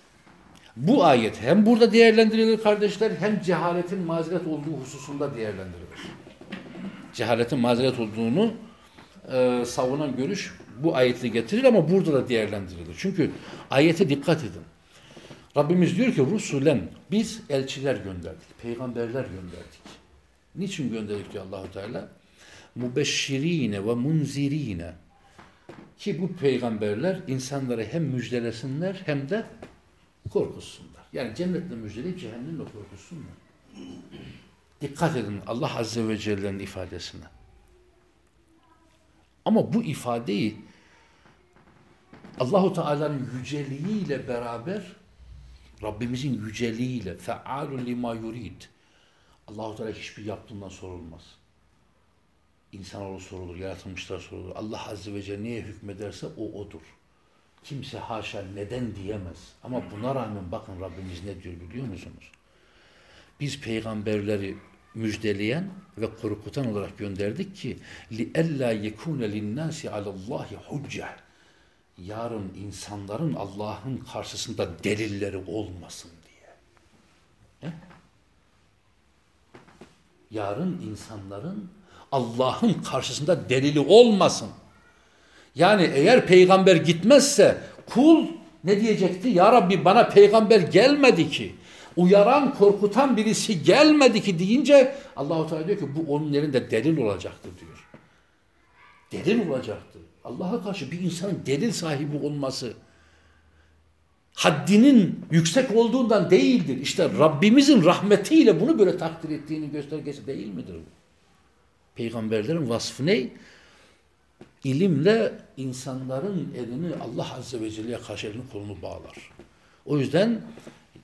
Bu ayet hem burada değerlendirilir kardeşler hem cehaletin mazeret olduğu hususunda değerlendirilir. Cehaletin mazeret olduğunu e, savunan görüş bu ayeti getirir ama burada da değerlendirilir. Çünkü ayete dikkat edin. Rabbimiz diyor ki Rusulen biz elçiler gönderdik, peygamberler gönderdik. Niçin gönderdik diyor Allahu Teala? Mubeşşirine ve munzirine ki bu peygamberler insanları hem müjdelesinler hem de korkusunlar. Yani cennetle müjdeleyip cehennemle korkusunlar. Dikkat edin Allah Azze ve Celle'nin ifadesine. Ama bu ifadeyi Allahu Teala'nın yüceliğiyle beraber Rabbimizin yüceliğiyle fealun lima yurid. Allahu Teala hiçbir yaptığından sorulmaz. İnsanoğlu sorulur, yaratılmışlar sorulur. Allah Azze ve Celle neye hükmederse o odur. Kimse haşa neden diyemez. Ama buna rağmen bakın Rabbimiz ne diyor biliyor musunuz? Biz peygamberleri müjdeleyen ve korkutan olarak gönderdik ki لِأَلَّا يَكُونَ لِلنَّاسِ عَلَى اللّٰهِ حُجَّةً Yarın insanların Allah'ın karşısında delilleri olmasın diye. He? Yarın insanların Allah'ın karşısında delili olmasın. Yani eğer peygamber gitmezse kul ne diyecekti? Ya Rabbi bana peygamber gelmedi ki. Uyaran, korkutan birisi gelmedi ki deyince Allahu Teala diyor ki bu onun elinde delil olacaktır diyor. Delil olacaktır. Allah'a karşı bir insanın delil sahibi olması haddinin yüksek olduğundan değildir. İşte Rabbimizin rahmetiyle bunu böyle takdir ettiğini göstergesi değil midir bu? Peygamberlerin vasfı ne? İlimle insanların elini Allah Azze ve Celle'ye karşı elini kolunu bağlar. O yüzden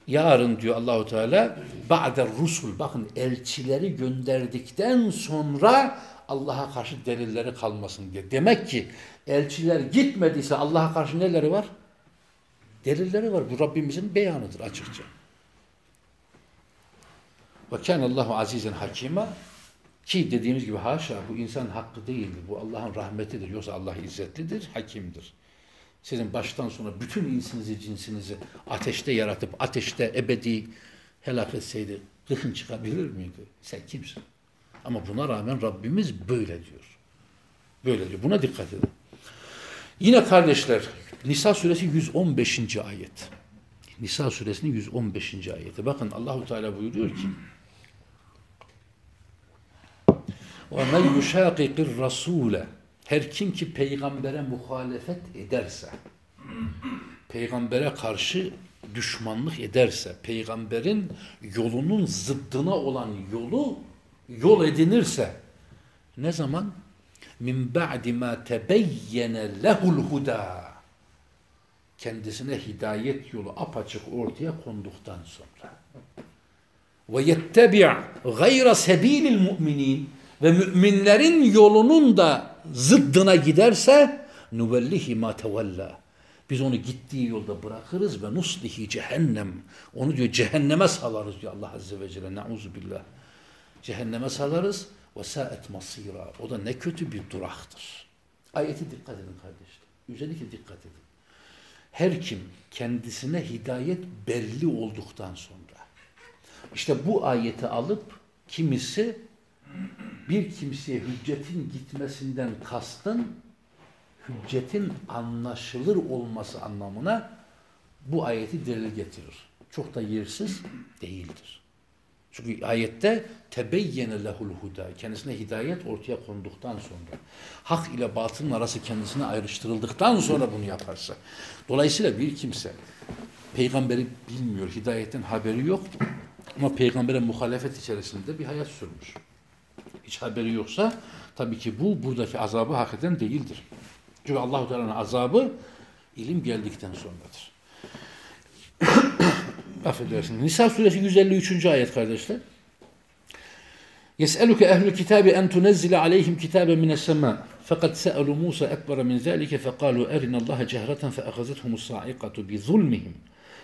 yarın diyor Allahu Teala ba'de rusul bakın elçileri gönderdikten sonra Allah'a karşı delilleri kalmasın diye. Demek ki elçiler gitmediyse Allah'a karşı neleri var? Delilleri var. Bu Rabbimizin beyanıdır açıkça. Ve kânallahu azizen hakîmâ ki dediğimiz gibi haşa bu insan hakkı değildir. Bu Allah'ın rahmetidir. Yoksa Allah izzetlidir, hakimdir. Sizin baştan sona bütün insinizi, cinsinizi ateşte yaratıp ateşte ebedi helak etseydi gıkın çıkabilir miydi? Sen kimsin? Ama buna rağmen Rabbimiz böyle diyor. Böyle diyor. Buna dikkat edin. Yine kardeşler Nisa suresi 115. ayet. Nisa suresinin 115. ayeti. Bakın Allahu Teala buyuruyor ki وَمَنْ يُشَاقِقِ الرَّسُولَ Her kim ki peygambere muhalefet ederse, peygambere karşı düşmanlık ederse, peygamberin yolunun zıddına olan yolu yol edinirse, ne zaman? Min ba'di ma tebeyyene lehul huda. Kendisine hidayet yolu apaçık ortaya konduktan sonra. Ve yettebi' gayra sebilil mu'minin ve müminlerin yolunun da zıddına giderse nuvellihi ma tevella. Biz onu gittiği yolda bırakırız ve nuslihi cehennem. Onu diyor cehenneme salarız diyor Allah Azze ve Celle. Nauzu billah. Cehenneme salarız ve saet masira. O da ne kötü bir duraktır. Ayeti dikkat edin kardeşler. Özellikle dikkat edin. Her kim kendisine hidayet belli olduktan sonra işte bu ayeti alıp kimisi bir kimseye hüccetin gitmesinden kastın hüccetin anlaşılır olması anlamına bu ayeti delil getirir. Çok da yersiz değildir. Çünkü ayette tebeyyene lehul huda. Kendisine hidayet ortaya konduktan sonra hak ile batılın arası kendisine ayrıştırıldıktan sonra bunu yaparsa. Dolayısıyla bir kimse peygamberi bilmiyor, hidayetten haberi yok ama peygambere muhalefet içerisinde bir hayat sürmüş. Hiç haberi yoksa tabii ki bu buradaki azabı hak eden değildir. Çünkü Allah-u Teala'nın azabı ilim geldikten sonradır. [coughs] Affedersiniz. Nisa suresi 153. ayet kardeşler. Yes'eluke ehlü kitabi en tunezzile aleyhim kitabe mines sema. Fakat se'elu Musa ekbara min zalike fekalu erina Allah cehreten fe ahazethumus sa'iqatu bi zulmihim.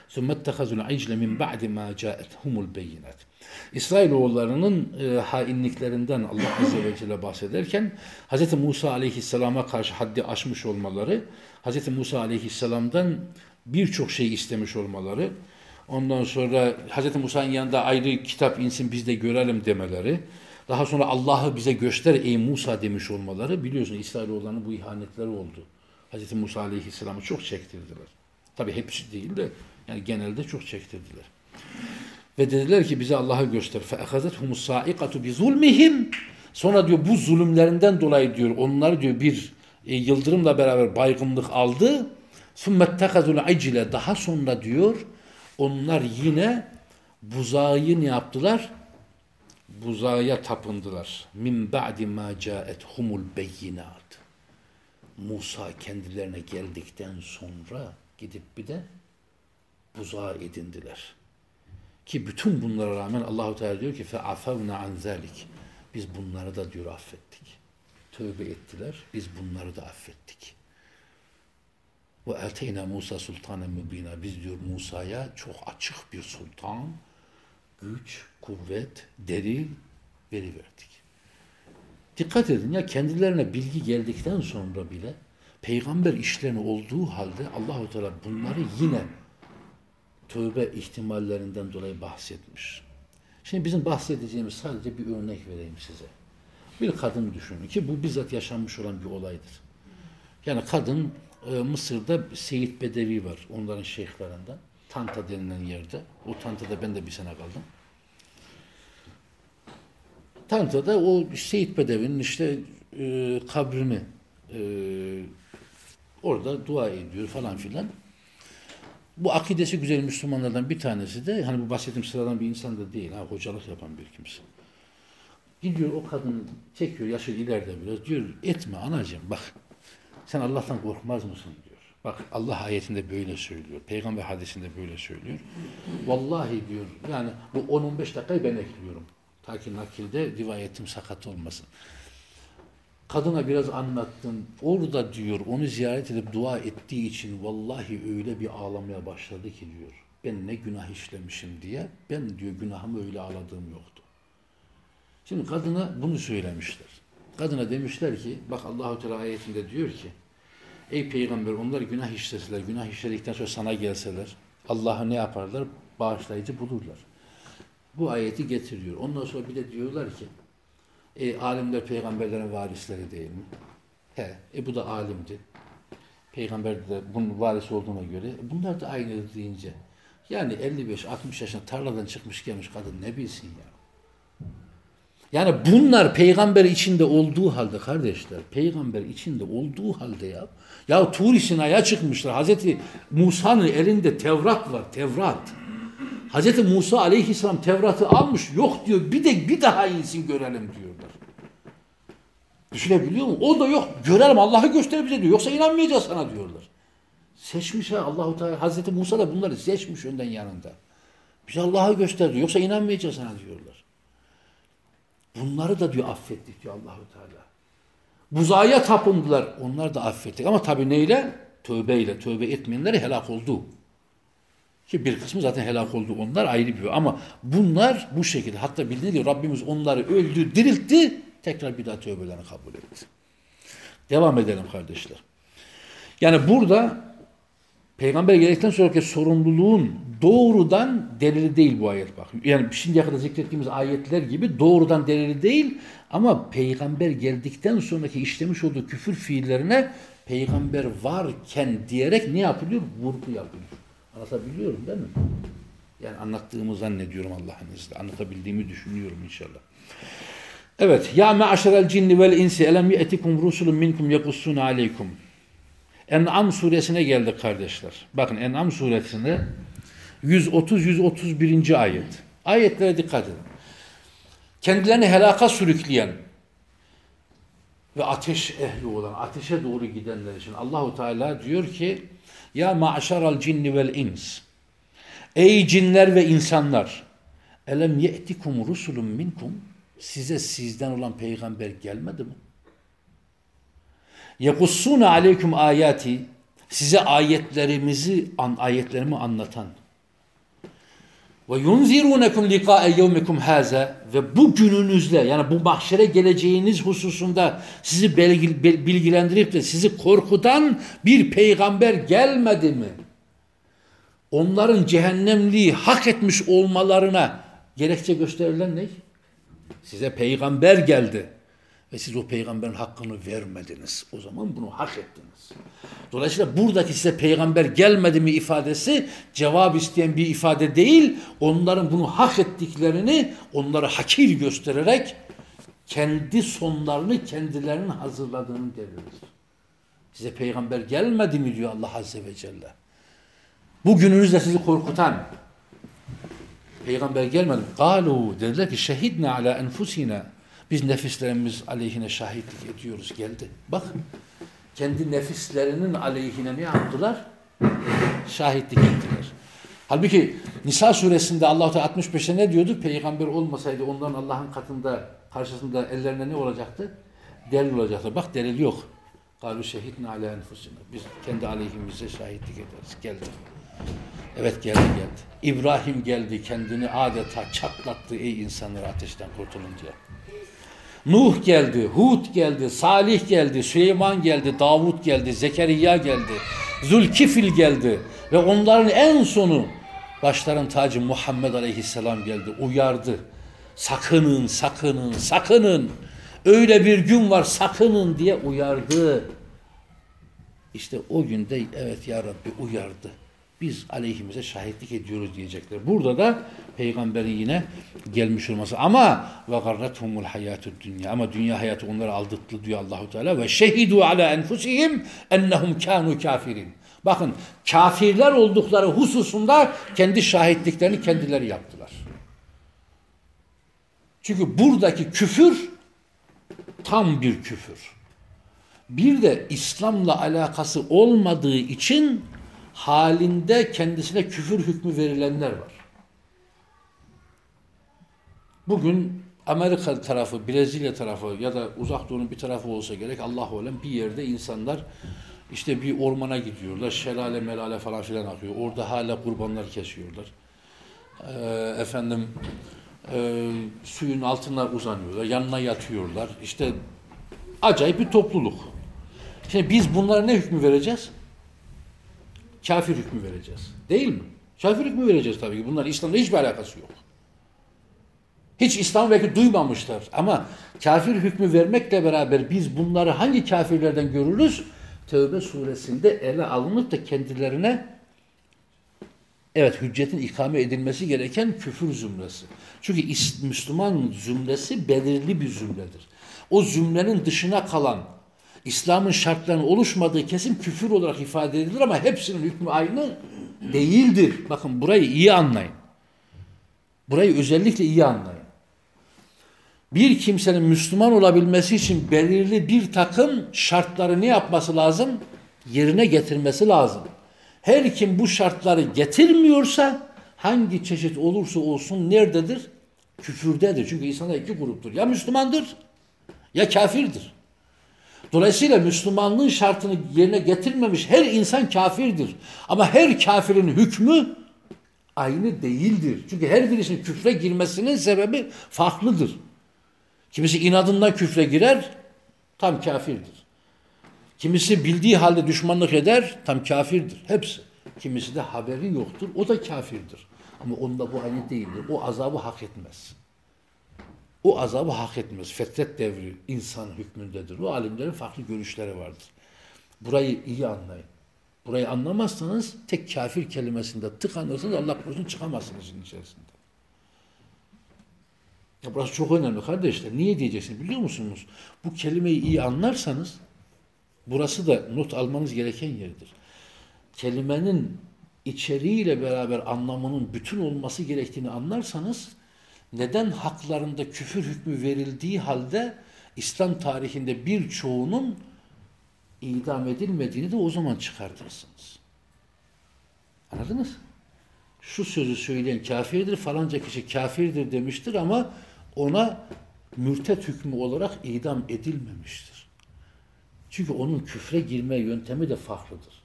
ثُمَّ اتَّخَذُوا الْعِجْلَ مِنْ بَعْدِ مَا جَاءَتْهُمُ الْبَيِّنَاتِ İsrailoğullarının e, hainliklerinden Allah Azze ve Celle bahsederken Hz. Musa Aleyhisselam'a karşı haddi aşmış olmaları, Hz. Musa Aleyhisselam'dan birçok şey istemiş olmaları, ondan sonra Hz. Musa'nın yanında ayrı kitap insin biz de görelim demeleri, daha sonra Allah'ı bize göster ey Musa demiş olmaları biliyorsun İsrailoğullarının bu ihanetleri oldu. Hz. Musa Aleyhisselam'ı çok çektirdiler. Tabi hepsi değil de yani genelde çok çektirdiler. Ve dediler ki bize Allah'ı göster. فَاَخَذَتْهُمُ السَّائِقَةُ بِظُلْمِهِمْ Sonra diyor bu zulümlerinden dolayı diyor onlar diyor bir e, yıldırımla beraber baygınlık aldı. ثُمَّ اتَّخَذُوا الْعِجِلَ Daha sonra diyor onlar yine buzağı ne yaptılar? Buzağıya tapındılar. Min ba'di ma ca'ethumul beyinat. Musa kendilerine geldikten sonra gidip bir de buzağı edindiler. Ki bütün bunlara rağmen Allahu Teala diyor ki fe'afavna an zalik. Biz bunları da diyor affettik. Tövbe ettiler. Biz bunları da affettik. Ve ateyna Musa sultanen mübina. Biz diyor Musa'ya çok açık bir sultan, güç, kuvvet, deri veri verdik. Dikkat edin ya kendilerine bilgi geldikten sonra bile peygamber işlerini olduğu halde Allahu Teala bunları yine tövbe ihtimallerinden dolayı bahsetmiş. Şimdi bizim bahsedeceğimiz sadece bir örnek vereyim size. Bir kadın düşünün ki bu bizzat yaşanmış olan bir olaydır. Yani kadın e, Mısır'da Seyit Bedevi var onların şeyhlerinden. Tanta denilen yerde. O Tanta'da ben de bir sene kaldım. Tanta'da o Seyit Bedevi'nin işte e, kabrini e, orada dua ediyor falan filan. Bu akidesi güzel Müslümanlardan bir tanesi de hani bu bahsettiğim sıradan bir insan da değil. Ha, hocalık yapan bir kimse. Gidiyor o kadın çekiyor yaşı ileride biraz diyor etme anacığım bak sen Allah'tan korkmaz mısın diyor. Bak Allah ayetinde böyle söylüyor. Peygamber hadisinde böyle söylüyor. Vallahi diyor yani bu 10-15 dakikayı ben ekliyorum. Ta ki nakilde rivayetim sakat olmasın. Kadına biraz anlattım. Orada diyor onu ziyaret edip dua ettiği için vallahi öyle bir ağlamaya başladı ki diyor. Ben ne günah işlemişim diye ben diyor günahımı öyle ağladığım yoktu. Şimdi kadına bunu söylemişler. Kadına demişler ki bak Allahu Teala ayetinde diyor ki ey peygamber onlar günah işleseler, günah işledikten sonra sana gelseler Allah'ı ne yaparlar? Bağışlayıcı bulurlar. Bu ayeti getiriyor. Ondan sonra bir de diyorlar ki e, alimler peygamberlerin varisleri değil mi? He, e bu da alimdi. Peygamber de bunun varisi olduğuna göre e, bunlar da aynı deyince yani 55-60 yaşında tarladan çıkmış gelmiş kadın ne bilsin ya. Yani bunlar peygamber içinde olduğu halde kardeşler, peygamber içinde olduğu halde ya. Ya Tur Sina'ya çıkmışlar. Hazreti Musa'nın elinde Tevrat var, Tevrat. Hazreti Musa aleyhisselam Tevrat'ı almış. Yok diyor. Bir de bir daha insin görelim diyorlar. Düşünebiliyor musun? O da yok. Görelim Allah'ı göster bize diyor. Yoksa inanmayacağız sana diyorlar. Seçmiş ha Allahu Teala. Hazreti Musa da bunları seçmiş önden yanında. Bize Allah'ı göster. Yoksa inanmayacağız sana diyorlar. Bunları da diyor affettik diyor Allahu Teala. Buzaya tapındılar. Onlar da affettik. Ama tabi neyle? Tövbeyle. Tövbe etmeyenler helak oldu. Ki bir kısmı zaten helak oldu. Onlar ayrı bir. Ama bunlar bu şekilde. Hatta gibi Rabbimiz onları öldü, diriltti. Tekrar bir daha tövbelerini kabul etti. Devam edelim kardeşler. Yani burada peygamber geldikten sonraki sorumluluğun doğrudan delili değil bu ayet bak. Yani şimdiye kadar zikrettiğimiz ayetler gibi doğrudan delili değil ama peygamber geldikten sonraki işlemiş olduğu küfür fiillerine peygamber varken diyerek ne yapılıyor? Vurgu yapılıyor. Anlatabiliyorum değil mi? Yani anlattığımı zannediyorum Allah'ın izniyle. Anlatabildiğimi düşünüyorum inşallah. Evet. Ya me'aşerel cinni vel insi elem ye'tikum rusulun minkum yakussuna aleykum. En'am suresine geldik kardeşler. Bakın En'am suresinde 130-131. ayet. Ayetlere dikkat edin. Kendilerini helaka sürükleyen ve ateş ehli olan, ateşe doğru gidenler için Allahu Teala diyor ki ya ma'şaral cinni vel ins. Ey cinler ve insanlar elem ye'tikum rusulun minkum? Size sizden olan peygamber gelmedi mi? Yekussuna aleyküm ayati size ayetlerimizi an ayetlerimi anlatan ve yunzirunekum liqa'e yevmikum haza ve bu gününüzle yani bu mahşere geleceğiniz hususunda sizi bilgilendirip de sizi korkutan bir peygamber gelmedi mi? Onların cehennemliği hak etmiş olmalarına gerekçe gösterilen ne? Size peygamber geldi ve siz o peygamberin hakkını vermediniz. O zaman bunu hak ettiniz. Dolayısıyla buradaki size peygamber gelmedi mi ifadesi cevap isteyen bir ifade değil. Onların bunu hak ettiklerini onları hakir göstererek kendi sonlarını kendilerinin hazırladığını deliridir. Size peygamber gelmedi mi diyor Allah Azze ve Celle. Bugününüzde sizi korkutan peygamber gelmedi. Galu dediler ki şehidne ala enfusina biz nefislerimiz aleyhine şahitlik ediyoruz geldi. Bak kendi nefislerinin aleyhine ne yaptılar? Şahitlik ettiler. Halbuki Nisa suresinde Allah Teala 65'te ne diyordu? Peygamber olmasaydı onların Allah'ın katında karşısında ellerine ne olacaktı? Delil olacaktı. Bak delil yok. Galu şehidne ala enfusina. Biz kendi aleyhimize şahitlik ederiz. Geldi. Evet geldi geldi. İbrahim geldi kendini adeta çatlattı ey insanları ateşten kurtulun diye. Nuh geldi, Hud geldi, Salih geldi, Süleyman geldi, Davut geldi, Zekeriya geldi, Zülkifil geldi ve onların en sonu başların tacı Muhammed Aleyhisselam geldi, uyardı. Sakının, sakının, sakının. Öyle bir gün var sakının diye uyardı. İşte o günde evet ya Rabbi uyardı biz aleyhimize şahitlik ediyoruz diyecekler. Burada da peygamberin yine gelmiş olması. Ama ve garrethumul hayatud dünya. Ama dünya hayatı onları aldattı diyor Allahu Teala ve şehidu ala enfusihim ennehum kanu kafirin. Bakın kafirler oldukları hususunda kendi şahitliklerini kendileri yaptılar. Çünkü buradaki küfür tam bir küfür. Bir de İslam'la alakası olmadığı için halinde kendisine küfür hükmü verilenler var. Bugün Amerika tarafı, Brezilya tarafı ya da uzak doğunun bir tarafı olsa gerek Allah alem bir yerde insanlar işte bir ormana gidiyorlar. Şelale melale falan filan akıyor. Orada hala kurbanlar kesiyorlar. Ee, efendim e, suyun altına uzanıyorlar. Yanına yatıyorlar. İşte acayip bir topluluk. Şimdi biz bunlara ne hükmü vereceğiz? Kafir hükmü vereceğiz. Değil mi? Kafir hükmü vereceğiz tabii ki. Bunlar İslam'la hiçbir alakası yok. Hiç İslam belki duymamışlar. Ama kafir hükmü vermekle beraber biz bunları hangi kafirlerden görürüz? Tevbe suresinde ele alınıp da kendilerine Evet hüccetin ikame edilmesi gereken küfür zümresi. Çünkü Müslüman zümresi belirli bir zümredir. O zümrenin dışına kalan İslam'ın şartlarının oluşmadığı kesim küfür olarak ifade edilir ama hepsinin hükmü aynı değildir. Bakın burayı iyi anlayın. Burayı özellikle iyi anlayın. Bir kimsenin Müslüman olabilmesi için belirli bir takım şartları ne yapması lazım? Yerine getirmesi lazım. Her kim bu şartları getirmiyorsa hangi çeşit olursa olsun nerededir? Küfürdedir. Çünkü insanlar iki gruptur. Ya Müslümandır ya kafirdir. Dolayısıyla Müslümanlığın şartını yerine getirmemiş her insan kafirdir. Ama her kafirin hükmü aynı değildir. Çünkü her birisinin küfre girmesinin sebebi farklıdır. Kimisi inadından küfre girer, tam kafirdir. Kimisi bildiği halde düşmanlık eder, tam kafirdir. Hepsi. Kimisi de haberi yoktur, o da kafirdir. Ama onda bu aynı değildir. O azabı hak etmez. O azabı hak etmez. Fetret devri insan hükmündedir. O alimlerin farklı görüşleri vardır. Burayı iyi anlayın. Burayı anlamazsanız tek kafir kelimesinde tıkanırsanız Allah korusun çıkamazsınız içerisinde. Ya burası çok önemli kardeşler. Niye diyeceksiniz biliyor musunuz? Bu kelimeyi iyi anlarsanız burası da not almanız gereken yerdir. Kelimenin içeriğiyle beraber anlamının bütün olması gerektiğini anlarsanız neden haklarında küfür hükmü verildiği halde İslam tarihinde birçoğunun idam edilmediğini de o zaman çıkartırsınız. Anladınız? Şu sözü söyleyen kafirdir, falanca kişi kafirdir demiştir ama ona mürtet hükmü olarak idam edilmemiştir. Çünkü onun küfre girme yöntemi de farklıdır.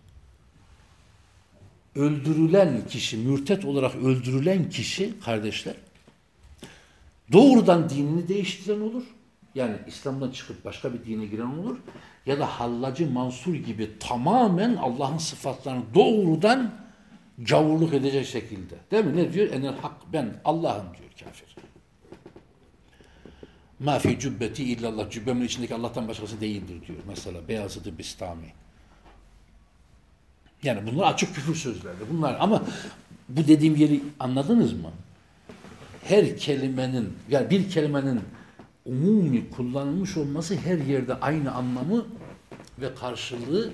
Öldürülen kişi, mürtet olarak öldürülen kişi kardeşler, doğrudan dinini değiştiren olur. Yani İslam'dan çıkıp başka bir dine giren olur. Ya da Hallacı Mansur gibi tamamen Allah'ın sıfatlarını doğrudan gavurluk edecek şekilde. Değil mi? Ne diyor? Enel hak ben Allah'ım diyor kafir. Ma fi cübbeti illallah. Cübbemin içindeki Allah'tan başkası değildir diyor. Mesela Beyazıt-ı Bistami. Yani bunlar açık küfür sözlerdi. Bunlar ama bu dediğim yeri anladınız mı? Her kelimenin yani bir kelimenin umumi kullanılmış olması her yerde aynı anlamı ve karşılığı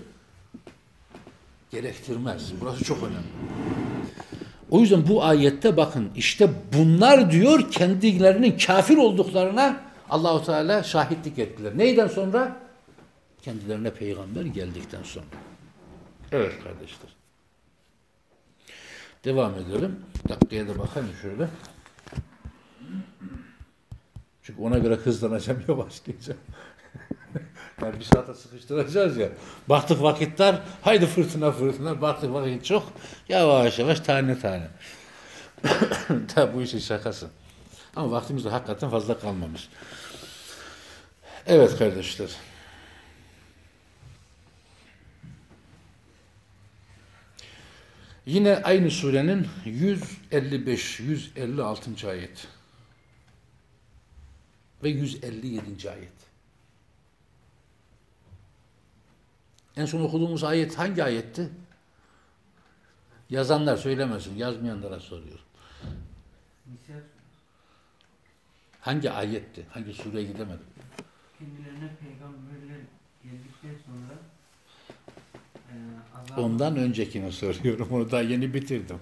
gerektirmez. Burası çok önemli. O yüzden bu ayette bakın işte bunlar diyor kendilerinin kafir olduklarına Allahu Teala şahitlik ettiler. Neyden sonra? Kendilerine peygamber geldikten sonra. Evet kardeşler. Devam edelim. Dakikaya da bakayım şöyle. Çünkü ona göre hızlanacağım, [laughs] yavaşlayacağım. yani bir saate sıkıştıracağız ya. Baktık vakitler, haydi fırtına fırtına, baktık vakit çok, yavaş yavaş tane tane. [coughs] Tabi bu işin şakası. Ama vaktimiz de hakikaten fazla kalmamış. Evet kardeşler. Yine aynı surenin 155-156. ayet ve 157. ayet. En son okuduğumuz ayet hangi ayetti? Yazanlar söylemesin, yazmayanlara soruyorum. Hangi ayetti? Hangi sureye gidemedim? kendilerine peygamberler geldikten sonra e, Ondan öncekini soruyorum. Onu daha yeni bitirdim.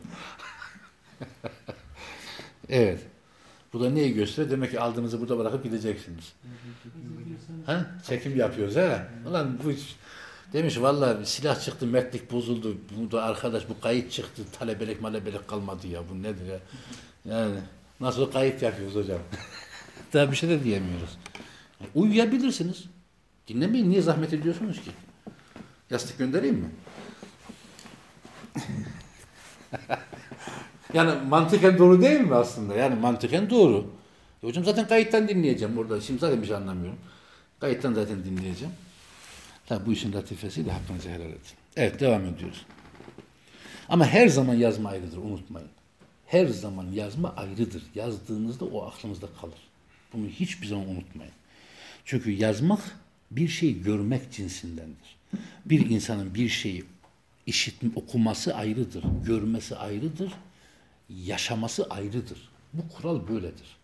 [laughs] evet. Bu da neyi gösteriyor? Demek ki aldığınızı burada bırakıp gideceksiniz. Ha? Çekim yapıyoruz ha? Ulan bu iş- demiş vallahi silah çıktı, metlik bozuldu. Bu da arkadaş bu kayıt çıktı. Talebelik malebelik kalmadı ya. Bu nedir ya? Yani nasıl kayıt yapıyoruz hocam? [laughs] Daha bir şey de diyemiyoruz. Uyuyabilirsiniz. Dinlemeyin. Niye zahmet ediyorsunuz ki? Yastık göndereyim mi? [laughs] yani mantıken doğru değil mi aslında? Yani mantıken doğru. E hocam zaten kayıttan dinleyeceğim orada. Şimdi zaten bir şey anlamıyorum. Kayıttan zaten dinleyeceğim. Tabi bu işin latifesiyle hakkınızı helal edin. Evet devam ediyoruz. Ama her zaman yazma ayrıdır unutmayın. Her zaman yazma ayrıdır. Yazdığınızda o aklınızda kalır. Bunu hiçbir zaman unutmayın. Çünkü yazmak bir şey görmek cinsindendir. Bir insanın bir şeyi işitme, okuması ayrıdır, görmesi ayrıdır, yaşaması ayrıdır. Bu kural böyledir.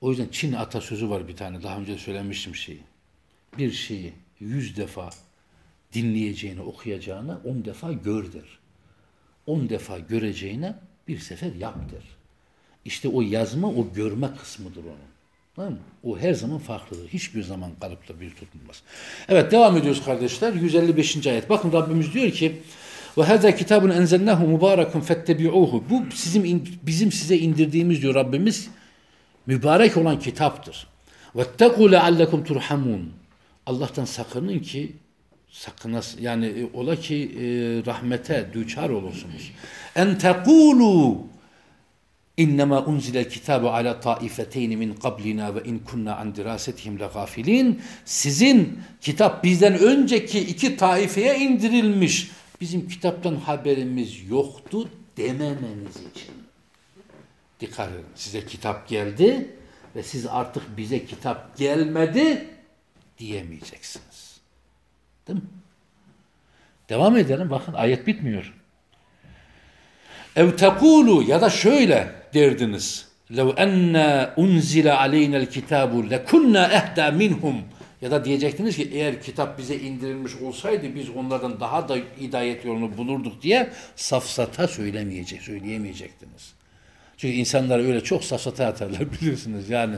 O yüzden Çin atasözü var bir tane, daha önce söylemiştim şeyi. Bir şeyi yüz defa dinleyeceğine, okuyacağına on defa gör der. On defa göreceğine bir sefer yap der. İşte o yazma, o görme kısmıdır onun. Tamam mı? O her zaman farklıdır. Hiçbir zaman kalıpla bir tutulmaz. Evet devam ediyoruz kardeşler. 155. ayet. Bakın Rabbimiz diyor ki ve hâzâ kitabun enzelnâhu mübârekun fettebi'ûhu. Bu sizin, bizim size indirdiğimiz diyor Rabbimiz mübarek olan kitaptır. Vettekû leallekum turhamûn. Allah'tan sakının ki sakınas yani e, ola ki e, rahmete düçar olursunuz. En tekulu innema unzile kitabu ala taifeteyn min qablina ve in kunna an dirasetihim lagafilin. Sizin kitap bizden önceki iki taifeye indirilmiş. Bizim kitaptan haberimiz yoktu dememeniz için. Dikkat edin. Size kitap geldi ve siz artık bize kitap gelmedi diyemeyeceksiniz. Değil mi? Devam edelim. Bakın ayet bitmiyor. Ev tekulu ya da şöyle derdiniz. Lev enne unzile aleynel kitabu lekunna ehda minhum. Ya da diyecektiniz ki eğer kitap bize indirilmiş olsaydı biz onlardan daha da hidayet yolunu bulurduk diye safsata söylemeyecek, söyleyemeyecektiniz. Çünkü insanlar öyle çok safsata atarlar biliyorsunuz [laughs] yani.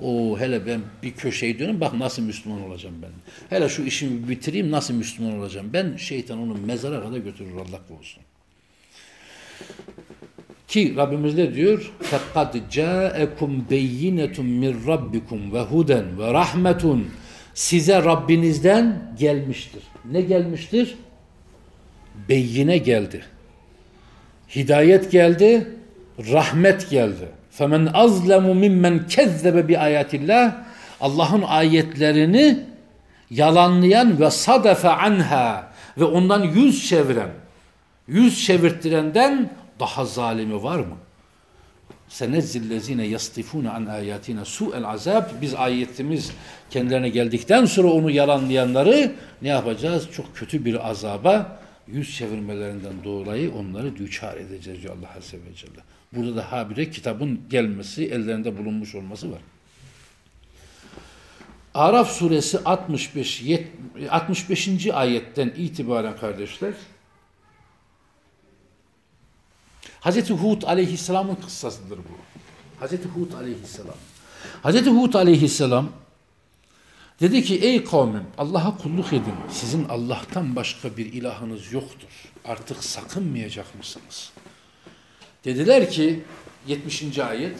O hele ben bir köşeyi dönüm bak nasıl Müslüman olacağım ben. Hele şu işimi bitireyim nasıl Müslüman olacağım. Ben şeytan onu mezara kadar götürür Allah korusun. Ki Rabbimiz ne diyor? فَقَدْ جَاءَكُمْ بَيِّنَةٌ مِنْ رَبِّكُمْ وَهُدًا وَرَحْمَةٌ Size Rabbinizden gelmiştir. Ne gelmiştir? Beyine geldi. Hidayet geldi, rahmet geldi. فَمَنْ أَظْلَمُ مِمَّنْ كَذَّبَ بِآيَاتِ اللّٰهِ Allah'ın ayetlerini yalanlayan ve sadefe anha ve ondan yüz çeviren, yüz çevirttirenden daha zalimi var mı? Senezzillezine yastifune an ayatina su'el azab. Biz ayetimiz kendilerine geldikten sonra onu yalanlayanları ne yapacağız? Çok kötü bir azaba yüz çevirmelerinden dolayı onları düçar edeceğiz diyor Allah Azze ve Celle. Burada da habire kitabın gelmesi, ellerinde bulunmuş olması var. Araf suresi 65 65. ayetten itibaren kardeşler Hazreti Hud aleyhisselamın kıssasıdır bu. Hazreti Hud aleyhisselam. Hazreti Hud aleyhisselam dedi ki ey kavmim Allah'a kulluk edin. Sizin Allah'tan başka bir ilahınız yoktur. Artık sakınmayacak mısınız? Dediler ki 70. ayet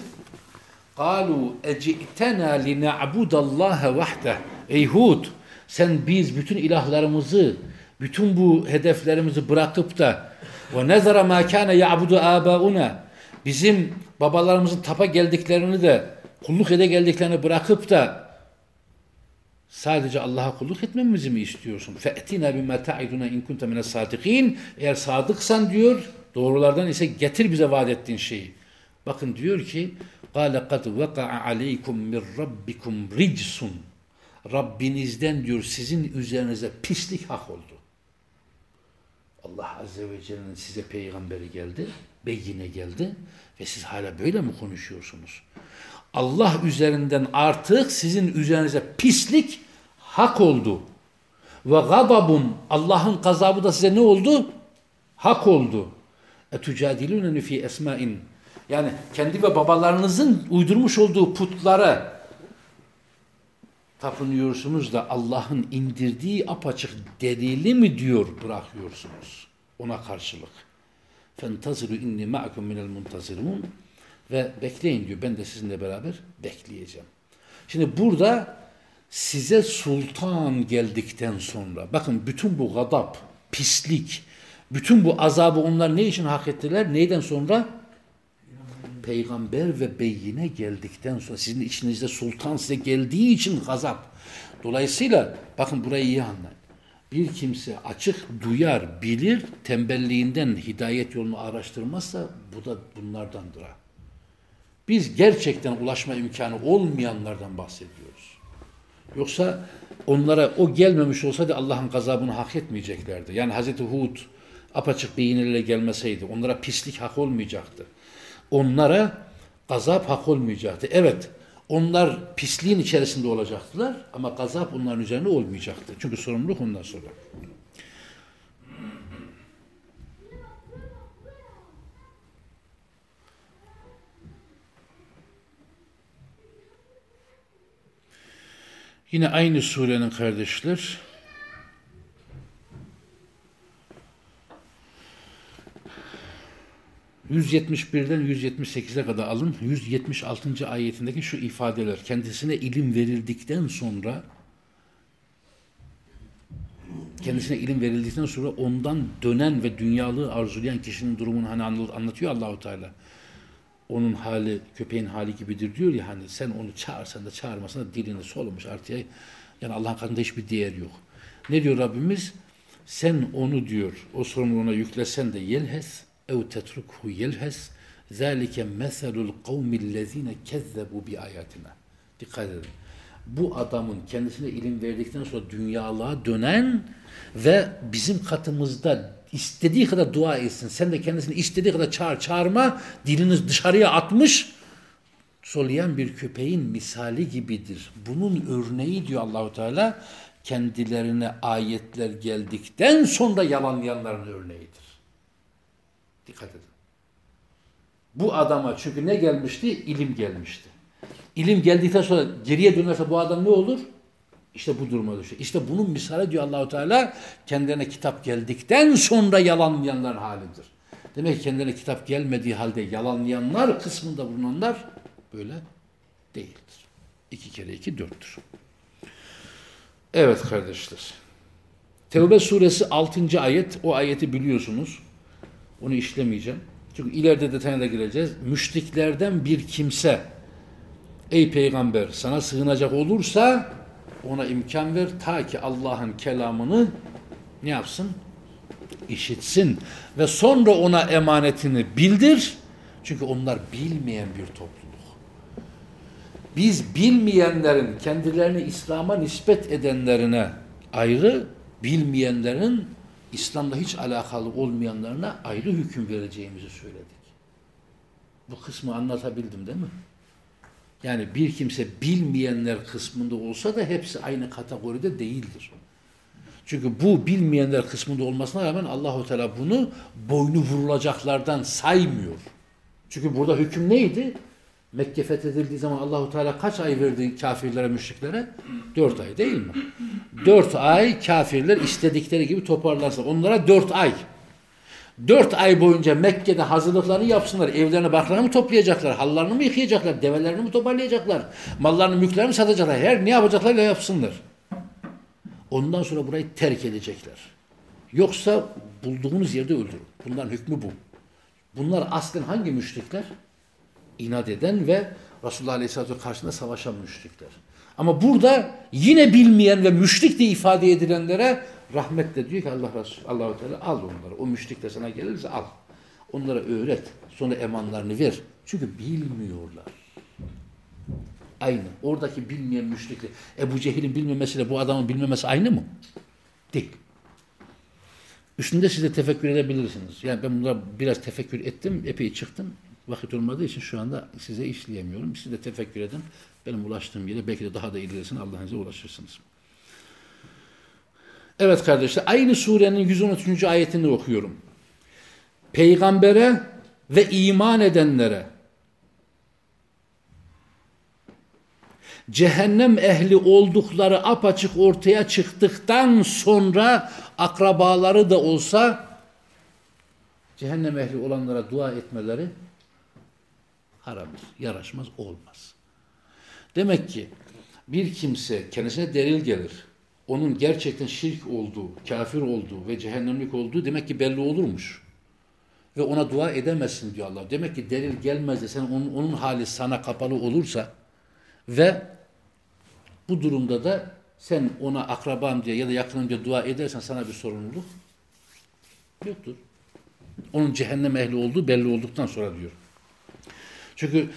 قَالُوا اَجِئْتَنَا لِنَعْبُدَ اللّٰهَ وَحْدَهِ Ey Hud sen biz bütün ilahlarımızı, bütün bu hedeflerimizi bırakıp da ve nezara ma kana ya'budu abauna bizim babalarımızın tapa geldiklerini de kulluk ede geldiklerini bırakıp da sadece Allah'a kulluk etmemizi mi istiyorsun? Fe'tina bima ta'iduna in kunta mines sadikin. Eğer sadıksan diyor, doğrulardan ise getir bize vaat ettiğin şeyi. Bakın diyor ki قَالَ قَدْ وَقَعَ عَلَيْكُمْ مِنْ رَبِّكُمْ رِجْسٌ Rabbinizden diyor sizin üzerinize pislik hak oldu. Allah Azze ve Celle'nin size peygamberi geldi, beyine geldi ve siz hala böyle mi konuşuyorsunuz? Allah üzerinden artık sizin üzerinize pislik hak oldu. Ve gadabun Allah'ın gazabı da size ne oldu? Hak oldu. Etucadiluneni fi esmain yani kendi ve babalarınızın uydurmuş olduğu putlara tapınıyorsunuz da Allah'ın indirdiği apaçık delili mi diyor bırakıyorsunuz ona karşılık. Fentaziru inni ma'akum minel muntazirun ve bekleyin diyor. Ben de sizinle beraber bekleyeceğim. Şimdi burada size sultan geldikten sonra bakın bütün bu gadap, pislik, bütün bu azabı onlar ne için hak ettiler? Neyden sonra? Peygamber ve beyine geldikten sonra sizin içinizde sultan size geldiği için gazap. Dolayısıyla bakın burayı iyi anlayın. Bir kimse açık duyar, bilir, tembelliğinden hidayet yolunu araştırmazsa bu da bunlardandır. Biz gerçekten ulaşma imkanı olmayanlardan bahsediyoruz. Yoksa onlara o gelmemiş olsaydı Allah'ın gazabını hak etmeyeceklerdi. Yani Hazreti Hud apaçık beyinlerle gelmeseydi onlara pislik hak olmayacaktı. Onlara gazap hak olmayacaktı. Evet onlar pisliğin içerisinde olacaktılar ama gazap onların üzerine olmayacaktı. Çünkü sorumluluk ondan sonra. Yine aynı surenin kardeşler 171'den 178'e kadar alın. 176. ayetindeki şu ifadeler kendisine ilim verildikten sonra kendisine ilim verildikten sonra ondan dönen ve dünyalığı arzulayan kişinin durumunu hani anlatıyor Allahu Teala. Onun hali köpeğin hali gibidir diyor ya hani sen onu çağırsan da çağırmasan da dilini solumuş artıya yani Allah'ın katında hiçbir değer yok. Ne diyor Rabbimiz? Sen onu diyor o sorumluluğuna yüklesen de yelhes ev tetrukhu yelhes zâlike meselul kavmillezîne kezzebu bi ayatina. Dikkat edin. Bu adamın kendisine ilim verdikten sonra dünyalığa dönen ve bizim katımızda istediği kadar dua etsin. Sen de kendisini istediği kadar çağır çağırma. Dilini dışarıya atmış. Solayan bir köpeğin misali gibidir. Bunun örneği diyor Allahu Teala kendilerine ayetler geldikten sonra yalanlayanların örneğidir. Dikkat edin. Bu adama çünkü ne gelmişti? İlim gelmişti. İlim geldikten sonra geriye dönerse bu adam ne olur? İşte bu duruma düşüyor. İşte bunun misali diyor Allahu Teala kendilerine kitap geldikten sonra yalanlayanlar halidir. Demek ki kendilerine kitap gelmediği halde yalanlayanlar kısmında bulunanlar böyle değildir. İki kere iki dörttür. Evet kardeşler. Tevbe suresi 6. ayet. O ayeti biliyorsunuz. Onu işlemeyeceğim. Çünkü ileride detayına gireceğiz. Müşriklerden bir kimse ey peygamber sana sığınacak olursa ona imkan ver ta ki Allah'ın kelamını ne yapsın? işitsin ve sonra ona emanetini bildir. Çünkü onlar bilmeyen bir topluluk. Biz bilmeyenlerin kendilerini İslam'a nispet edenlerine ayrı, bilmeyenlerin İslam'da hiç alakalı olmayanlarına ayrı hüküm vereceğimizi söyledik. Bu kısmı anlatabildim değil mi? Yani bir kimse bilmeyenler kısmında olsa da hepsi aynı kategoride değildir. Çünkü bu bilmeyenler kısmında olmasına rağmen Allahu Teala bunu boynu vurulacaklardan saymıyor. Çünkü burada hüküm neydi? Mekke fethedildiği zaman Allahu Teala kaç ay verdi kafirlere, müşriklere? Dört ay değil mi? Dört ay kafirler istedikleri gibi toparlarsa. Onlara dört ay. Dört ay boyunca Mekke'de hazırlıklarını yapsınlar. Evlerini barklarını mı toplayacaklar? Hallarını mı yıkayacaklar? Develerini mi toparlayacaklar? Mallarını, mülklerini mi satacaklar? Her ne yapacaklarla yapsınlar. Ondan sonra burayı terk edecekler. Yoksa bulduğunuz yerde öldürün. Bunların hükmü bu. Bunlar aslen hangi müşrikler? İnat eden ve Resulullah Aleyhisselatü karşısında savaşan müşrikler. Ama burada yine bilmeyen ve müşrik diye ifade edilenlere rahmetle diyor ki Allah Resulü Allahu Teala al onları. O müşrik de sana gelirse al. Onlara öğret. Sonra emanlarını ver. Çünkü bilmiyorlar. Aynı. Oradaki bilmeyen müşrikle Ebu Cehil'in bilmemesiyle bu adamın bilmemesi aynı mı? Değil. Üstünde siz de tefekkür edebilirsiniz. Yani ben bunlara biraz tefekkür ettim, epey çıktım. Vakit olmadığı için şu anda size işleyemiyorum. Siz de tefekkür edin. Benim ulaştığım yere belki de daha da ilerisine Allah'ın izniyle ulaşırsınız. Evet kardeşler, aynı surenin 113. ayetini okuyorum. Peygambere ve iman edenlere cehennem ehli oldukları apaçık ortaya çıktıktan sonra akrabaları da olsa cehennem ehli olanlara dua etmeleri haramdır. Yaraşmaz, olmaz. Demek ki bir kimse kendisine delil gelir. Onun gerçekten şirk olduğu, kafir olduğu ve cehennemlik olduğu demek ki belli olurmuş. Ve ona dua edemezsin diyor Allah. Demek ki delil gelmez de sen onun, onun hali sana kapalı olursa ve bu durumda da sen ona akrabam diye ya da yakınım diye dua edersen sana bir sorumluluk yoktur. Onun cehennem ehli olduğu belli olduktan sonra diyor. Çünkü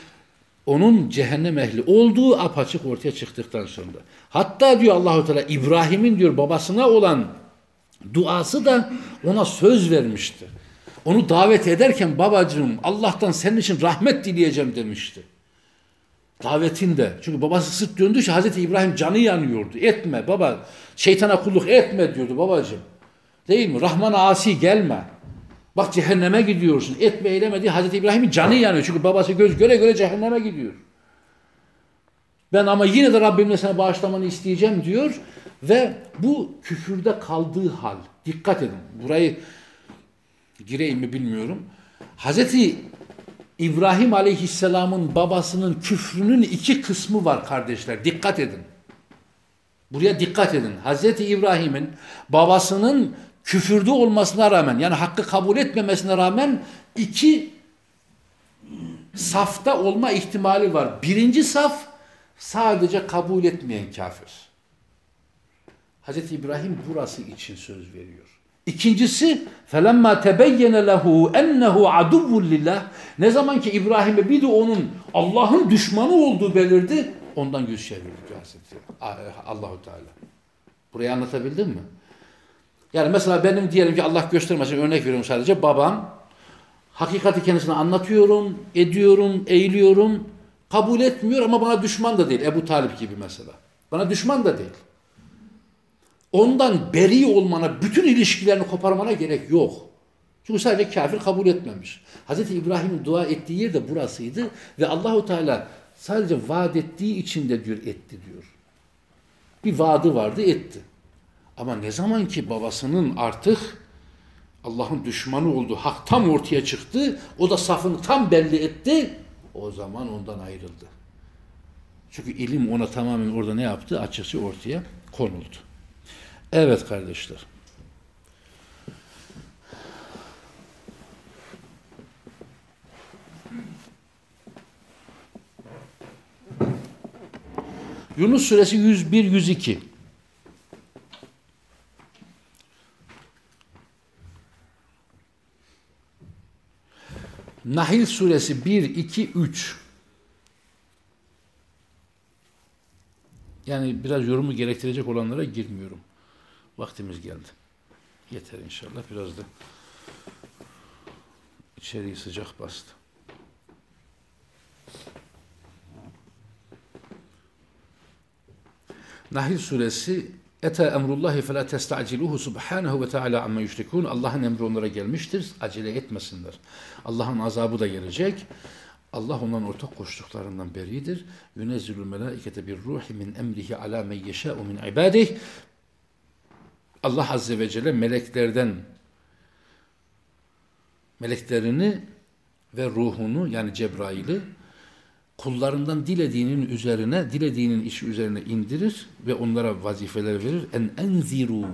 onun cehennem ehli olduğu apaçık ortaya çıktıktan sonra. Hatta diyor Allahu Teala İbrahim'in diyor babasına olan duası da ona söz vermişti. Onu davet ederken babacığım Allah'tan senin için rahmet dileyeceğim demişti. Davetinde. Çünkü babası sırt döndü ki Hazreti İbrahim canı yanıyordu. Etme baba. Şeytana kulluk etme diyordu babacığım. Değil mi? Rahman'a asi gelme. Bak cehenneme gidiyorsun. Etme eyleme diye Hazreti İbrahim'in canı yanıyor. Çünkü babası göz göre göre cehenneme gidiyor. Ben ama yine de Rabbimle sana bağışlamanı isteyeceğim diyor. Ve bu küfürde kaldığı hal. Dikkat edin. Burayı gireyim mi bilmiyorum. Hazreti İbrahim Aleyhisselam'ın babasının küfrünün iki kısmı var kardeşler. Dikkat edin. Buraya dikkat edin. Hazreti İbrahim'in babasının küfürde olmasına rağmen yani hakkı kabul etmemesine rağmen iki safta olma ihtimali var. Birinci saf sadece kabul etmeyen kafir. Hz. İbrahim burası için söz veriyor. İkincisi felemma tebeyyene lehu ennehu aduvvul lillah ne zaman ki İbrahim'e bir de onun Allah'ın düşmanı olduğu belirdi ondan yüz çevirdi Hazreti Allahu Teala. Burayı anlatabildim mi? Yani mesela benim diyelim ki Allah göstermesin örnek veriyorum sadece babam hakikati kendisine anlatıyorum, ediyorum, eğiliyorum. Kabul etmiyor ama bana düşman da değil. Ebu Talip gibi mesela. Bana düşman da değil. Ondan beri olmana, bütün ilişkilerini koparmana gerek yok. Çünkü sadece kafir kabul etmemiş. Hz. İbrahim'in dua ettiği yer de burasıydı ve Allahu Teala sadece vaat ettiği için de diyor etti diyor. Bir vaadi vardı etti. Ama ne zaman ki babasının artık Allah'ın düşmanı olduğu hak tam ortaya çıktı, o da safını tam belli etti, o zaman ondan ayrıldı. Çünkü ilim ona tamamen orada ne yaptı? Açıkça ortaya konuldu. Evet kardeşler. Yunus suresi 101-102 Nahil suresi 1, 2, 3 Yani biraz yorumu gerektirecek olanlara girmiyorum. Vaktimiz geldi. Yeter inşallah. Biraz da içeriği sıcak bastı. Nahil suresi Ete emrullahi fe la testa'ciluhu subhanahu ve teala amma yüşrikun. Allah'ın emri onlara gelmiştir. Acele etmesinler. Allah'ın azabı da gelecek. Allah ondan ortak koştuklarından beridir. Yunezzilul melaikete bir ruhi min emrihi ala men min ibadih. Allah Azze ve Celle meleklerden meleklerini ve ruhunu yani Cebrail'i kullarından dilediğinin üzerine, dilediğinin işi üzerine indirir ve onlara vazifeler verir. En enziru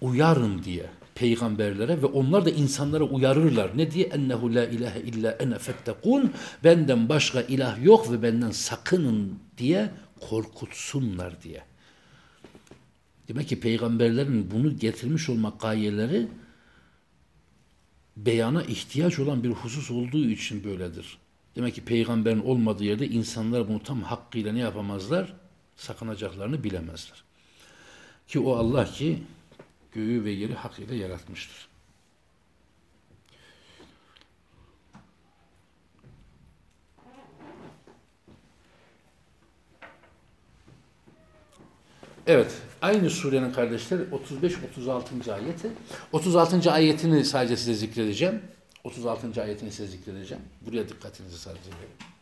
uyarın diye peygamberlere ve onlar da insanlara uyarırlar. Ne diye? Ennehu la ilahe illa ene fettekun. Benden başka ilah yok ve benden sakının diye korkutsunlar diye. Demek ki peygamberlerin bunu getirmiş olmak gayeleri beyana ihtiyaç olan bir husus olduğu için böyledir. Demek ki peygamberin olmadığı yerde insanlar bunu tam hakkıyla ne yapamazlar? Sakınacaklarını bilemezler. Ki o Allah ki göğü ve yeri hakkıyla yaratmıştır. Evet, aynı surenin kardeşleri 35-36. ayeti. 36. ayetini sadece size zikredeceğim. 36. ayetini size zikredeceğim. Buraya dikkatinizi sadece verin.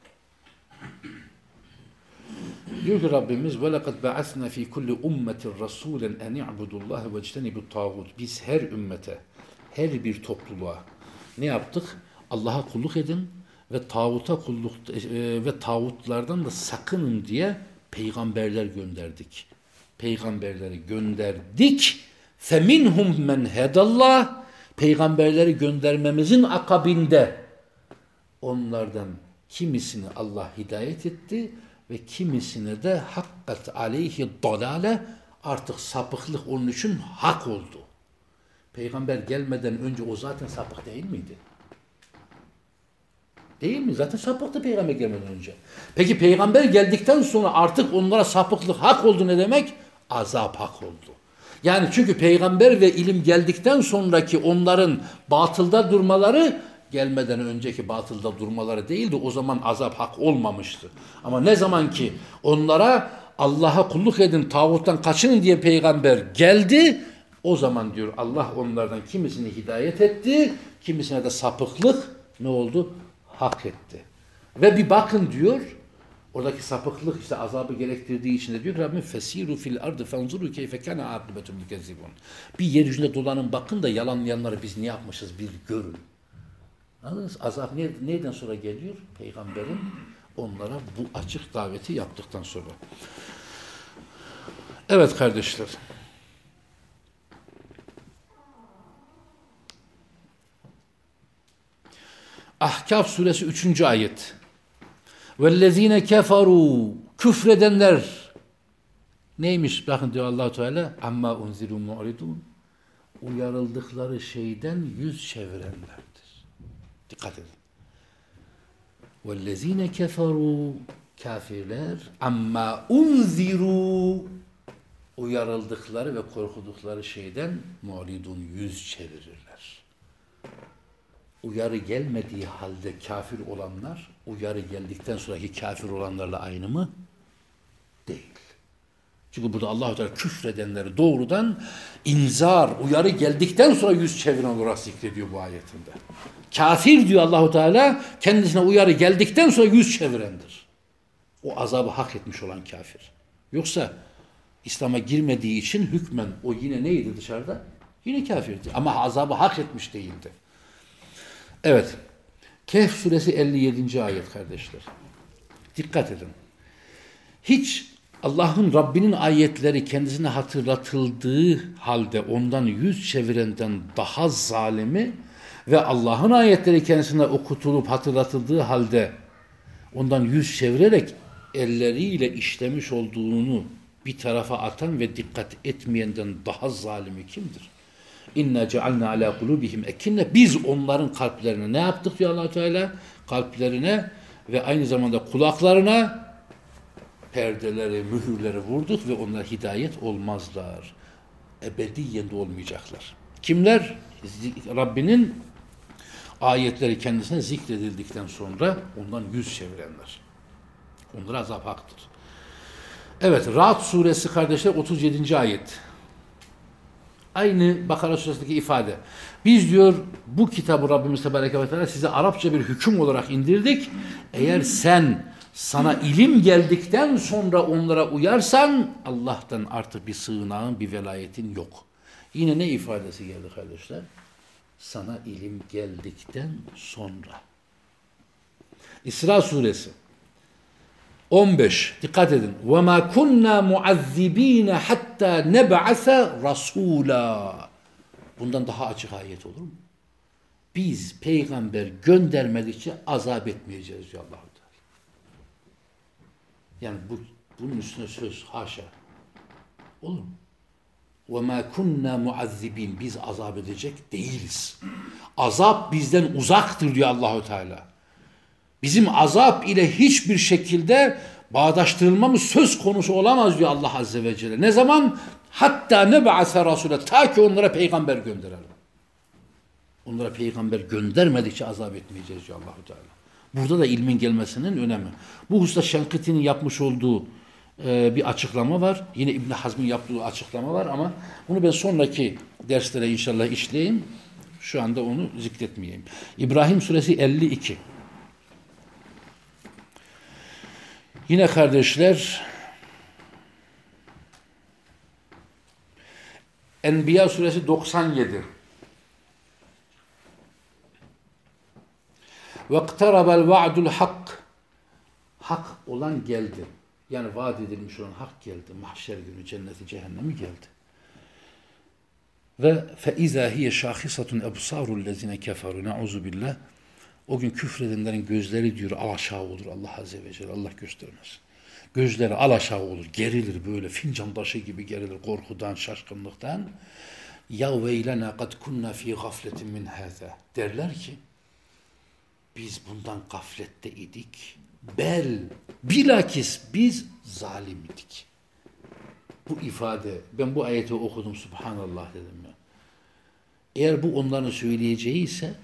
Diyor ki Rabbimiz وَلَقَدْ بَعَثْنَا ف۪ي كُلِّ اُمَّةٍ رَسُولًا اَنْ اِعْبُدُ اللّٰهِ وَاجْتَنِبُ الطَّاغُوتِ Biz her ümmete, her bir topluluğa ne yaptık? Allah'a kulluk edin ve tağuta kulluk e, ve tağutlardan da sakının diye peygamberler gönderdik. Peygamberleri gönderdik. فَمِنْهُمْ مَنْ هَدَى Peygamberleri göndermemizin akabinde onlardan kimisini Allah hidayet etti ve kimisine de hakkat aleyhi dalale artık sapıklık onun için hak oldu. Peygamber gelmeden önce o zaten sapık değil miydi? Değil mi? Zaten sapıktı peygamber gelmeden önce. Peki peygamber geldikten sonra artık onlara sapıklık hak oldu ne demek? Azap hak oldu. Yani çünkü peygamber ve ilim geldikten sonraki onların batılda durmaları gelmeden önceki batılda durmaları değildi. O zaman azap hak olmamıştı. Ama ne zaman ki onlara Allah'a kulluk edin, tağuttan kaçının diye peygamber geldi, o zaman diyor Allah onlardan kimisini hidayet etti, kimisine de sapıklık ne oldu? Hak etti. Ve bir bakın diyor, oradaki sapıklık işte azabı gerektirdiği için de diyor Rabbim fesiru fil ardı fenzuru keyfe kana akibetul mukezzibun. Bir yeryüzünde dolanın bakın da yalanlayanları biz ne yapmışız bir görün. Anladınız? Azap ne, neyden sonra geliyor? Peygamberin onlara bu açık daveti yaptıktan sonra. Evet kardeşler. Ahkaf suresi 3. ayet. Vellezine keferu küfredenler neymiş? Bakın diyor Allah Teala amma unziru mu'ridun uyarıldıkları şeyden yüz çevirenlerdir. Dikkat edin. Vellezine keferu kafirler amma unziru uyarıldıkları ve korkudukları şeyden mu'ridun yüz çevirirler. Uyarı gelmediği halde kafir olanlar uyarı geldikten sonraki kafir olanlarla aynı mı? Değil. Çünkü burada Allah-u Teala küfredenleri doğrudan inzar, uyarı geldikten sonra yüz çeviren olarak zikrediyor bu ayetinde. Kafir diyor Allahu Teala kendisine uyarı geldikten sonra yüz çevirendir. O azabı hak etmiş olan kafir. Yoksa İslam'a girmediği için hükmen o yine neydi dışarıda? Yine kafirdi. Ama azabı hak etmiş değildi. Evet. Kehf suresi 57. ayet kardeşler. Dikkat edin. Hiç Allah'ın Rabbinin ayetleri kendisine hatırlatıldığı halde ondan yüz çevirenden daha zalimi ve Allah'ın ayetleri kendisine okutulup hatırlatıldığı halde ondan yüz çevirerek elleriyle işlemiş olduğunu bir tarafa atan ve dikkat etmeyenden daha zalimi kimdir? İnna cealna ala kulubihim ekinne biz onların kalplerine ne yaptık diyor Allah Teala? Kalplerine ve aynı zamanda kulaklarına perdeleri, mühürleri vurduk ve onlar hidayet olmazlar. Ebediyen de olmayacaklar. Kimler? Rabbinin ayetleri kendisine zikredildikten sonra ondan yüz çevirenler. Onlara azap haktır. Evet, Ra'd suresi kardeşler 37. ayet. Aynı Bakara suresindeki ifade. Biz diyor bu kitabı Rabbimiz Tebareke ve Teala size Arapça bir hüküm olarak indirdik. Eğer sen sana ilim geldikten sonra onlara uyarsan Allah'tan artık bir sığınağın, bir velayetin yok. Yine ne ifadesi geldi kardeşler? Sana ilim geldikten sonra. İsra suresi 15 dikkat edin. Ve ma kunna muazzibina hatta neb'ase rasula. Bundan daha açık ayet olur mu? Biz peygamber göndermek için azap etmeyeceğiz diyor allah Yani bu, bunun üstüne söz haşa. Olur mu? Ve ma kunna muazzibin. Biz azap edecek değiliz. Azap bizden uzaktır diyor Allahu Teala. Bizim azap ile hiçbir şekilde bağdaştırılmamız söz konusu olamaz diyor Allah Azze ve Celle. Ne zaman? Hatta ne ba'ase rasule ta ki onlara peygamber gönderelim. Onlara peygamber göndermedikçe azap etmeyeceğiz diyor Allahu Teala. Burada da ilmin gelmesinin önemi. Bu hususta Şenkiti'nin yapmış olduğu e, bir açıklama var. Yine İbn Hazm'in yaptığı açıklama var ama bunu ben sonraki derslere inşallah işleyeyim. Şu anda onu zikretmeyeyim. İbrahim suresi 52. Yine kardeşler Enbiya suresi 97 Vaktarabel va'dul hak Hak olan geldi. Yani vaat edilmiş olan hak geldi. Mahşer günü cenneti cehennemi geldi. Ve izâ hiye şâhisatun ebsârul lezine keferu ne'uzu billah o gün küfredenlerin gözleri diyor alaşağı olur Allah Azze ve Celle. Allah göstermez. Gözleri alaşağı olur, gerilir böyle fincan taşı gibi gerilir korkudan, şaşkınlıktan. Ya veylena kad kunna fi gafletin min hâzâ. Derler ki Biz bundan gaflette idik. Bel, bilakis biz zalim idik. Bu ifade, ben bu ayeti okudum subhanallah dedim ya. Eğer bu onların söyleyeceği ise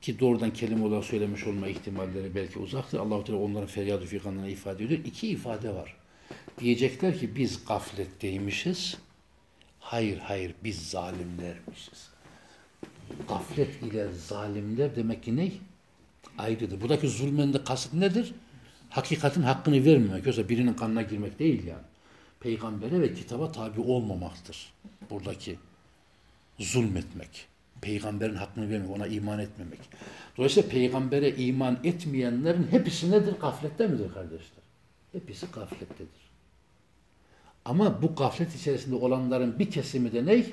ki doğrudan kelime olarak söylemiş olma ihtimalleri belki uzaktır. Allah-u Teala onların feryadı fikanlarına ifade ediyor. İki ifade var. Diyecekler ki biz gafletteymişiz. Hayır hayır biz zalimlermişiz. Gaflet ile zalimler demek ki ne? Ayrıdır. Buradaki zulmen de kasıt nedir? Hakikatin hakkını vermemek. Yoksa birinin kanına girmek değil yani. Peygambere ve kitaba tabi olmamaktır. Buradaki zulmetmek. Peygamberin hakkını vermek, ona iman etmemek. Dolayısıyla peygambere iman etmeyenlerin hepsi nedir? Gaflette midir kardeşler? Hepsi gaflettedir. Ama bu gaflet içerisinde olanların bir kesimi de ne?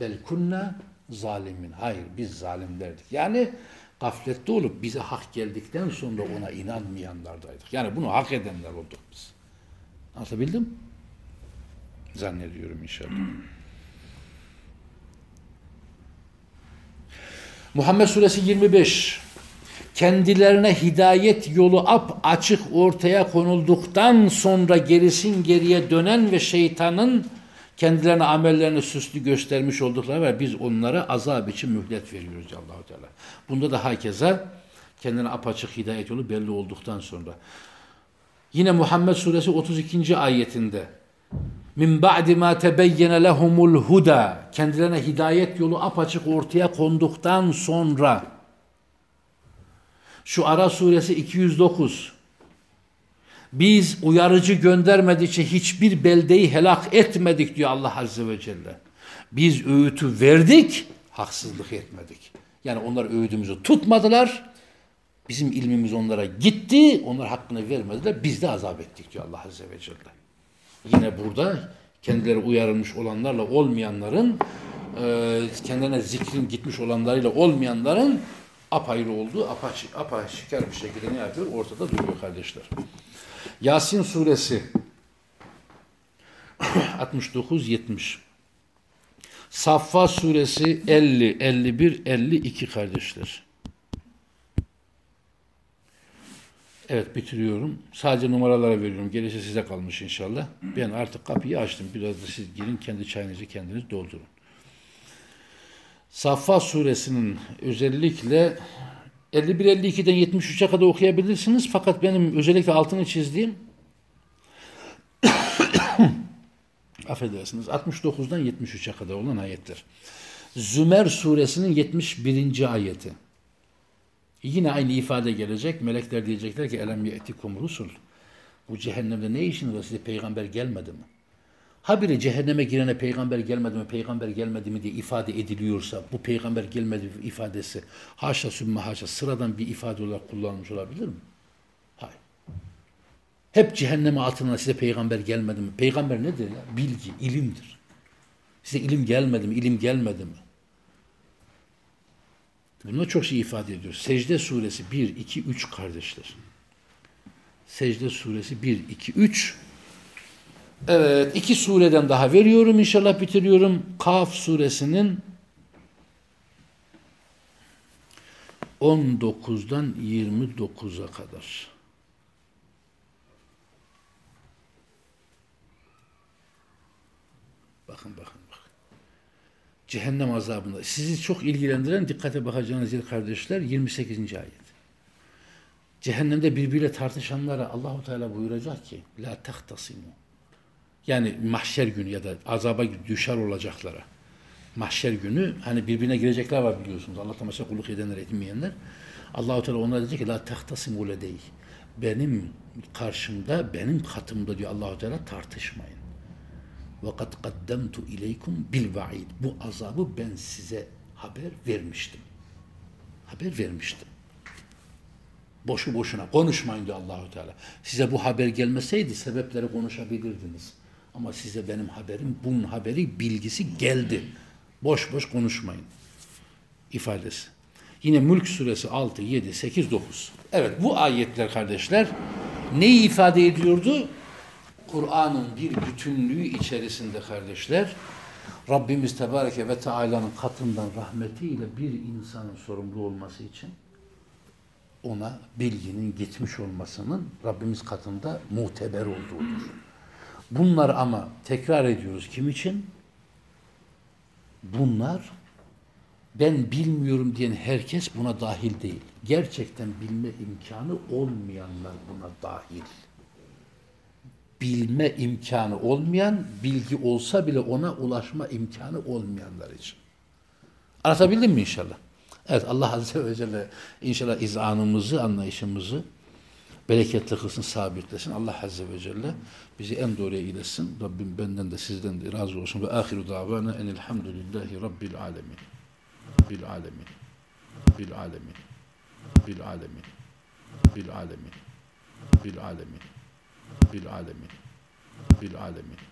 Bel kunna zalimin. Hayır biz zalimlerdik. Yani gaflette olup bize hak geldikten sonra ona inanmayanlardaydık. Yani bunu hak edenler olduk biz. Anlatabildim? Zannediyorum inşallah. Muhammed Suresi 25 kendilerine hidayet yolu ap açık ortaya konulduktan sonra gerisin geriye dönen ve şeytanın kendilerine amellerini süslü göstermiş oldukları ve biz onlara azap için mühlet veriyoruz Allahu Teala. Bunda da hakeza kendine apaçık hidayet yolu belli olduktan sonra. Yine Muhammed Suresi 32. ayetinde min ba'di ma tebeyyene lehumul huda kendilerine hidayet yolu apaçık ortaya konduktan sonra şu Ara suresi 209 biz uyarıcı göndermedikçe hiçbir beldeyi helak etmedik diyor Allah Azze ve Celle. Biz öğütü verdik, haksızlık etmedik. Yani onlar öğüdümüzü tutmadılar. Bizim ilmimiz onlara gitti, onlar hakkını vermediler. Biz de azap ettik diyor Allah Azze ve Celle. Yine burada kendileri uyarılmış olanlarla olmayanların, e, kendilerine zikrin gitmiş olanlarıyla olmayanların apayrı olduğu apaşikar bir şekilde ne yapıyor? Ortada duruyor kardeşler. Yasin suresi [clears throat] 69-70 Saffa suresi 50, 51, 52 kardeşler. Evet bitiriyorum. Sadece numaralara veriyorum. Gerisi size kalmış inşallah. Ben artık kapıyı açtım. Biraz da siz girin kendi çayınızı kendiniz doldurun. Saffa suresinin özellikle 51-52'den 73'e kadar okuyabilirsiniz. Fakat benim özellikle altını çizdiğim [coughs] affedersiniz 69'dan 73'e kadar olan ayetler. Zümer suresinin 71. ayeti. Yine aynı ifade gelecek. Melekler diyecekler ki elem ye'tikum rusul. Bu cehennemde ne işiniz var size peygamber gelmedi mi? Habire cehenneme girene peygamber gelmedi mi, peygamber gelmedi mi diye ifade ediliyorsa bu peygamber gelmedi ifadesi haşa sümme haşa sıradan bir ifade olarak kullanılmış olabilir mi? Hayır. Hep cehenneme atılana size peygamber gelmedi mi? Peygamber nedir ya? Bilgi, ilimdir. Size ilim gelmedi mi? İlim gelmedi mi? Bunlar çok şey ifade ediyor. Secde suresi 1, 2, 3 kardeşler. Secde suresi 1, 2, 3 Evet, iki sureden daha veriyorum inşallah bitiriyorum. Kaf suresinin 19'dan 29'a kadar. Bakın bakın. Cehennem azabında. Sizi çok ilgilendiren dikkate bakacağınız yer kardeşler 28. ayet. Cehennemde birbiriyle tartışanlara Allahu Teala buyuracak ki la tahtasimu yani mahşer günü ya da azaba düşer olacaklara. Mahşer günü hani birbirine girecekler var biliyorsunuz. Allah'tan başka kulluk edenler etmeyenler. Allahu Teala onlara diyecek ki la tahtasimu ledey. Benim karşımda, benim katımda diyor Allahu Teala tartışmayın. Kaddemtu ileykum bil vaid. Bu azabı ben size haber vermiştim. Haber vermiştim. Boşu boşuna konuşmayın diyor Allahu Teala. Size bu haber gelmeseydi sebepleri konuşabilirdiniz. Ama size benim haberim, bunun haberi, bilgisi geldi. Boş boş konuşmayın. ifadesi. Yine Mülk suresi 6, 7, 8, 9. Evet bu ayetler kardeşler neyi ifade ediyordu? Kur'an'ın bir bütünlüğü içerisinde kardeşler Rabbimiz Tebareke ve Teala'nın katından rahmetiyle bir insanın sorumlu olması için ona bilginin geçmiş olmasının Rabbimiz katında muteber olduğudur. Bunlar ama tekrar ediyoruz kim için? Bunlar ben bilmiyorum diyen herkes buna dahil değil. Gerçekten bilme imkanı olmayanlar buna dahil. Bilme imkanı olmayan, bilgi olsa bile ona ulaşma imkanı olmayanlar için. Anlatabildim mi inşallah? Evet Allah Azze ve Celle inşallah izanımızı, anlayışımızı bereketli kılsın, sabitlesin. Allah Azze ve Celle bizi en doğruya iletsin. Rabbim benden de sizden de razı olsun. Ve ahiru davana enelhamdülillahi rabbil alemin. Rabbil alemin. Rabbil alemin. Rabbil alemin. Rabbil alemin. Rabbil alemin. Rabbil alemin. Rabbil alemin.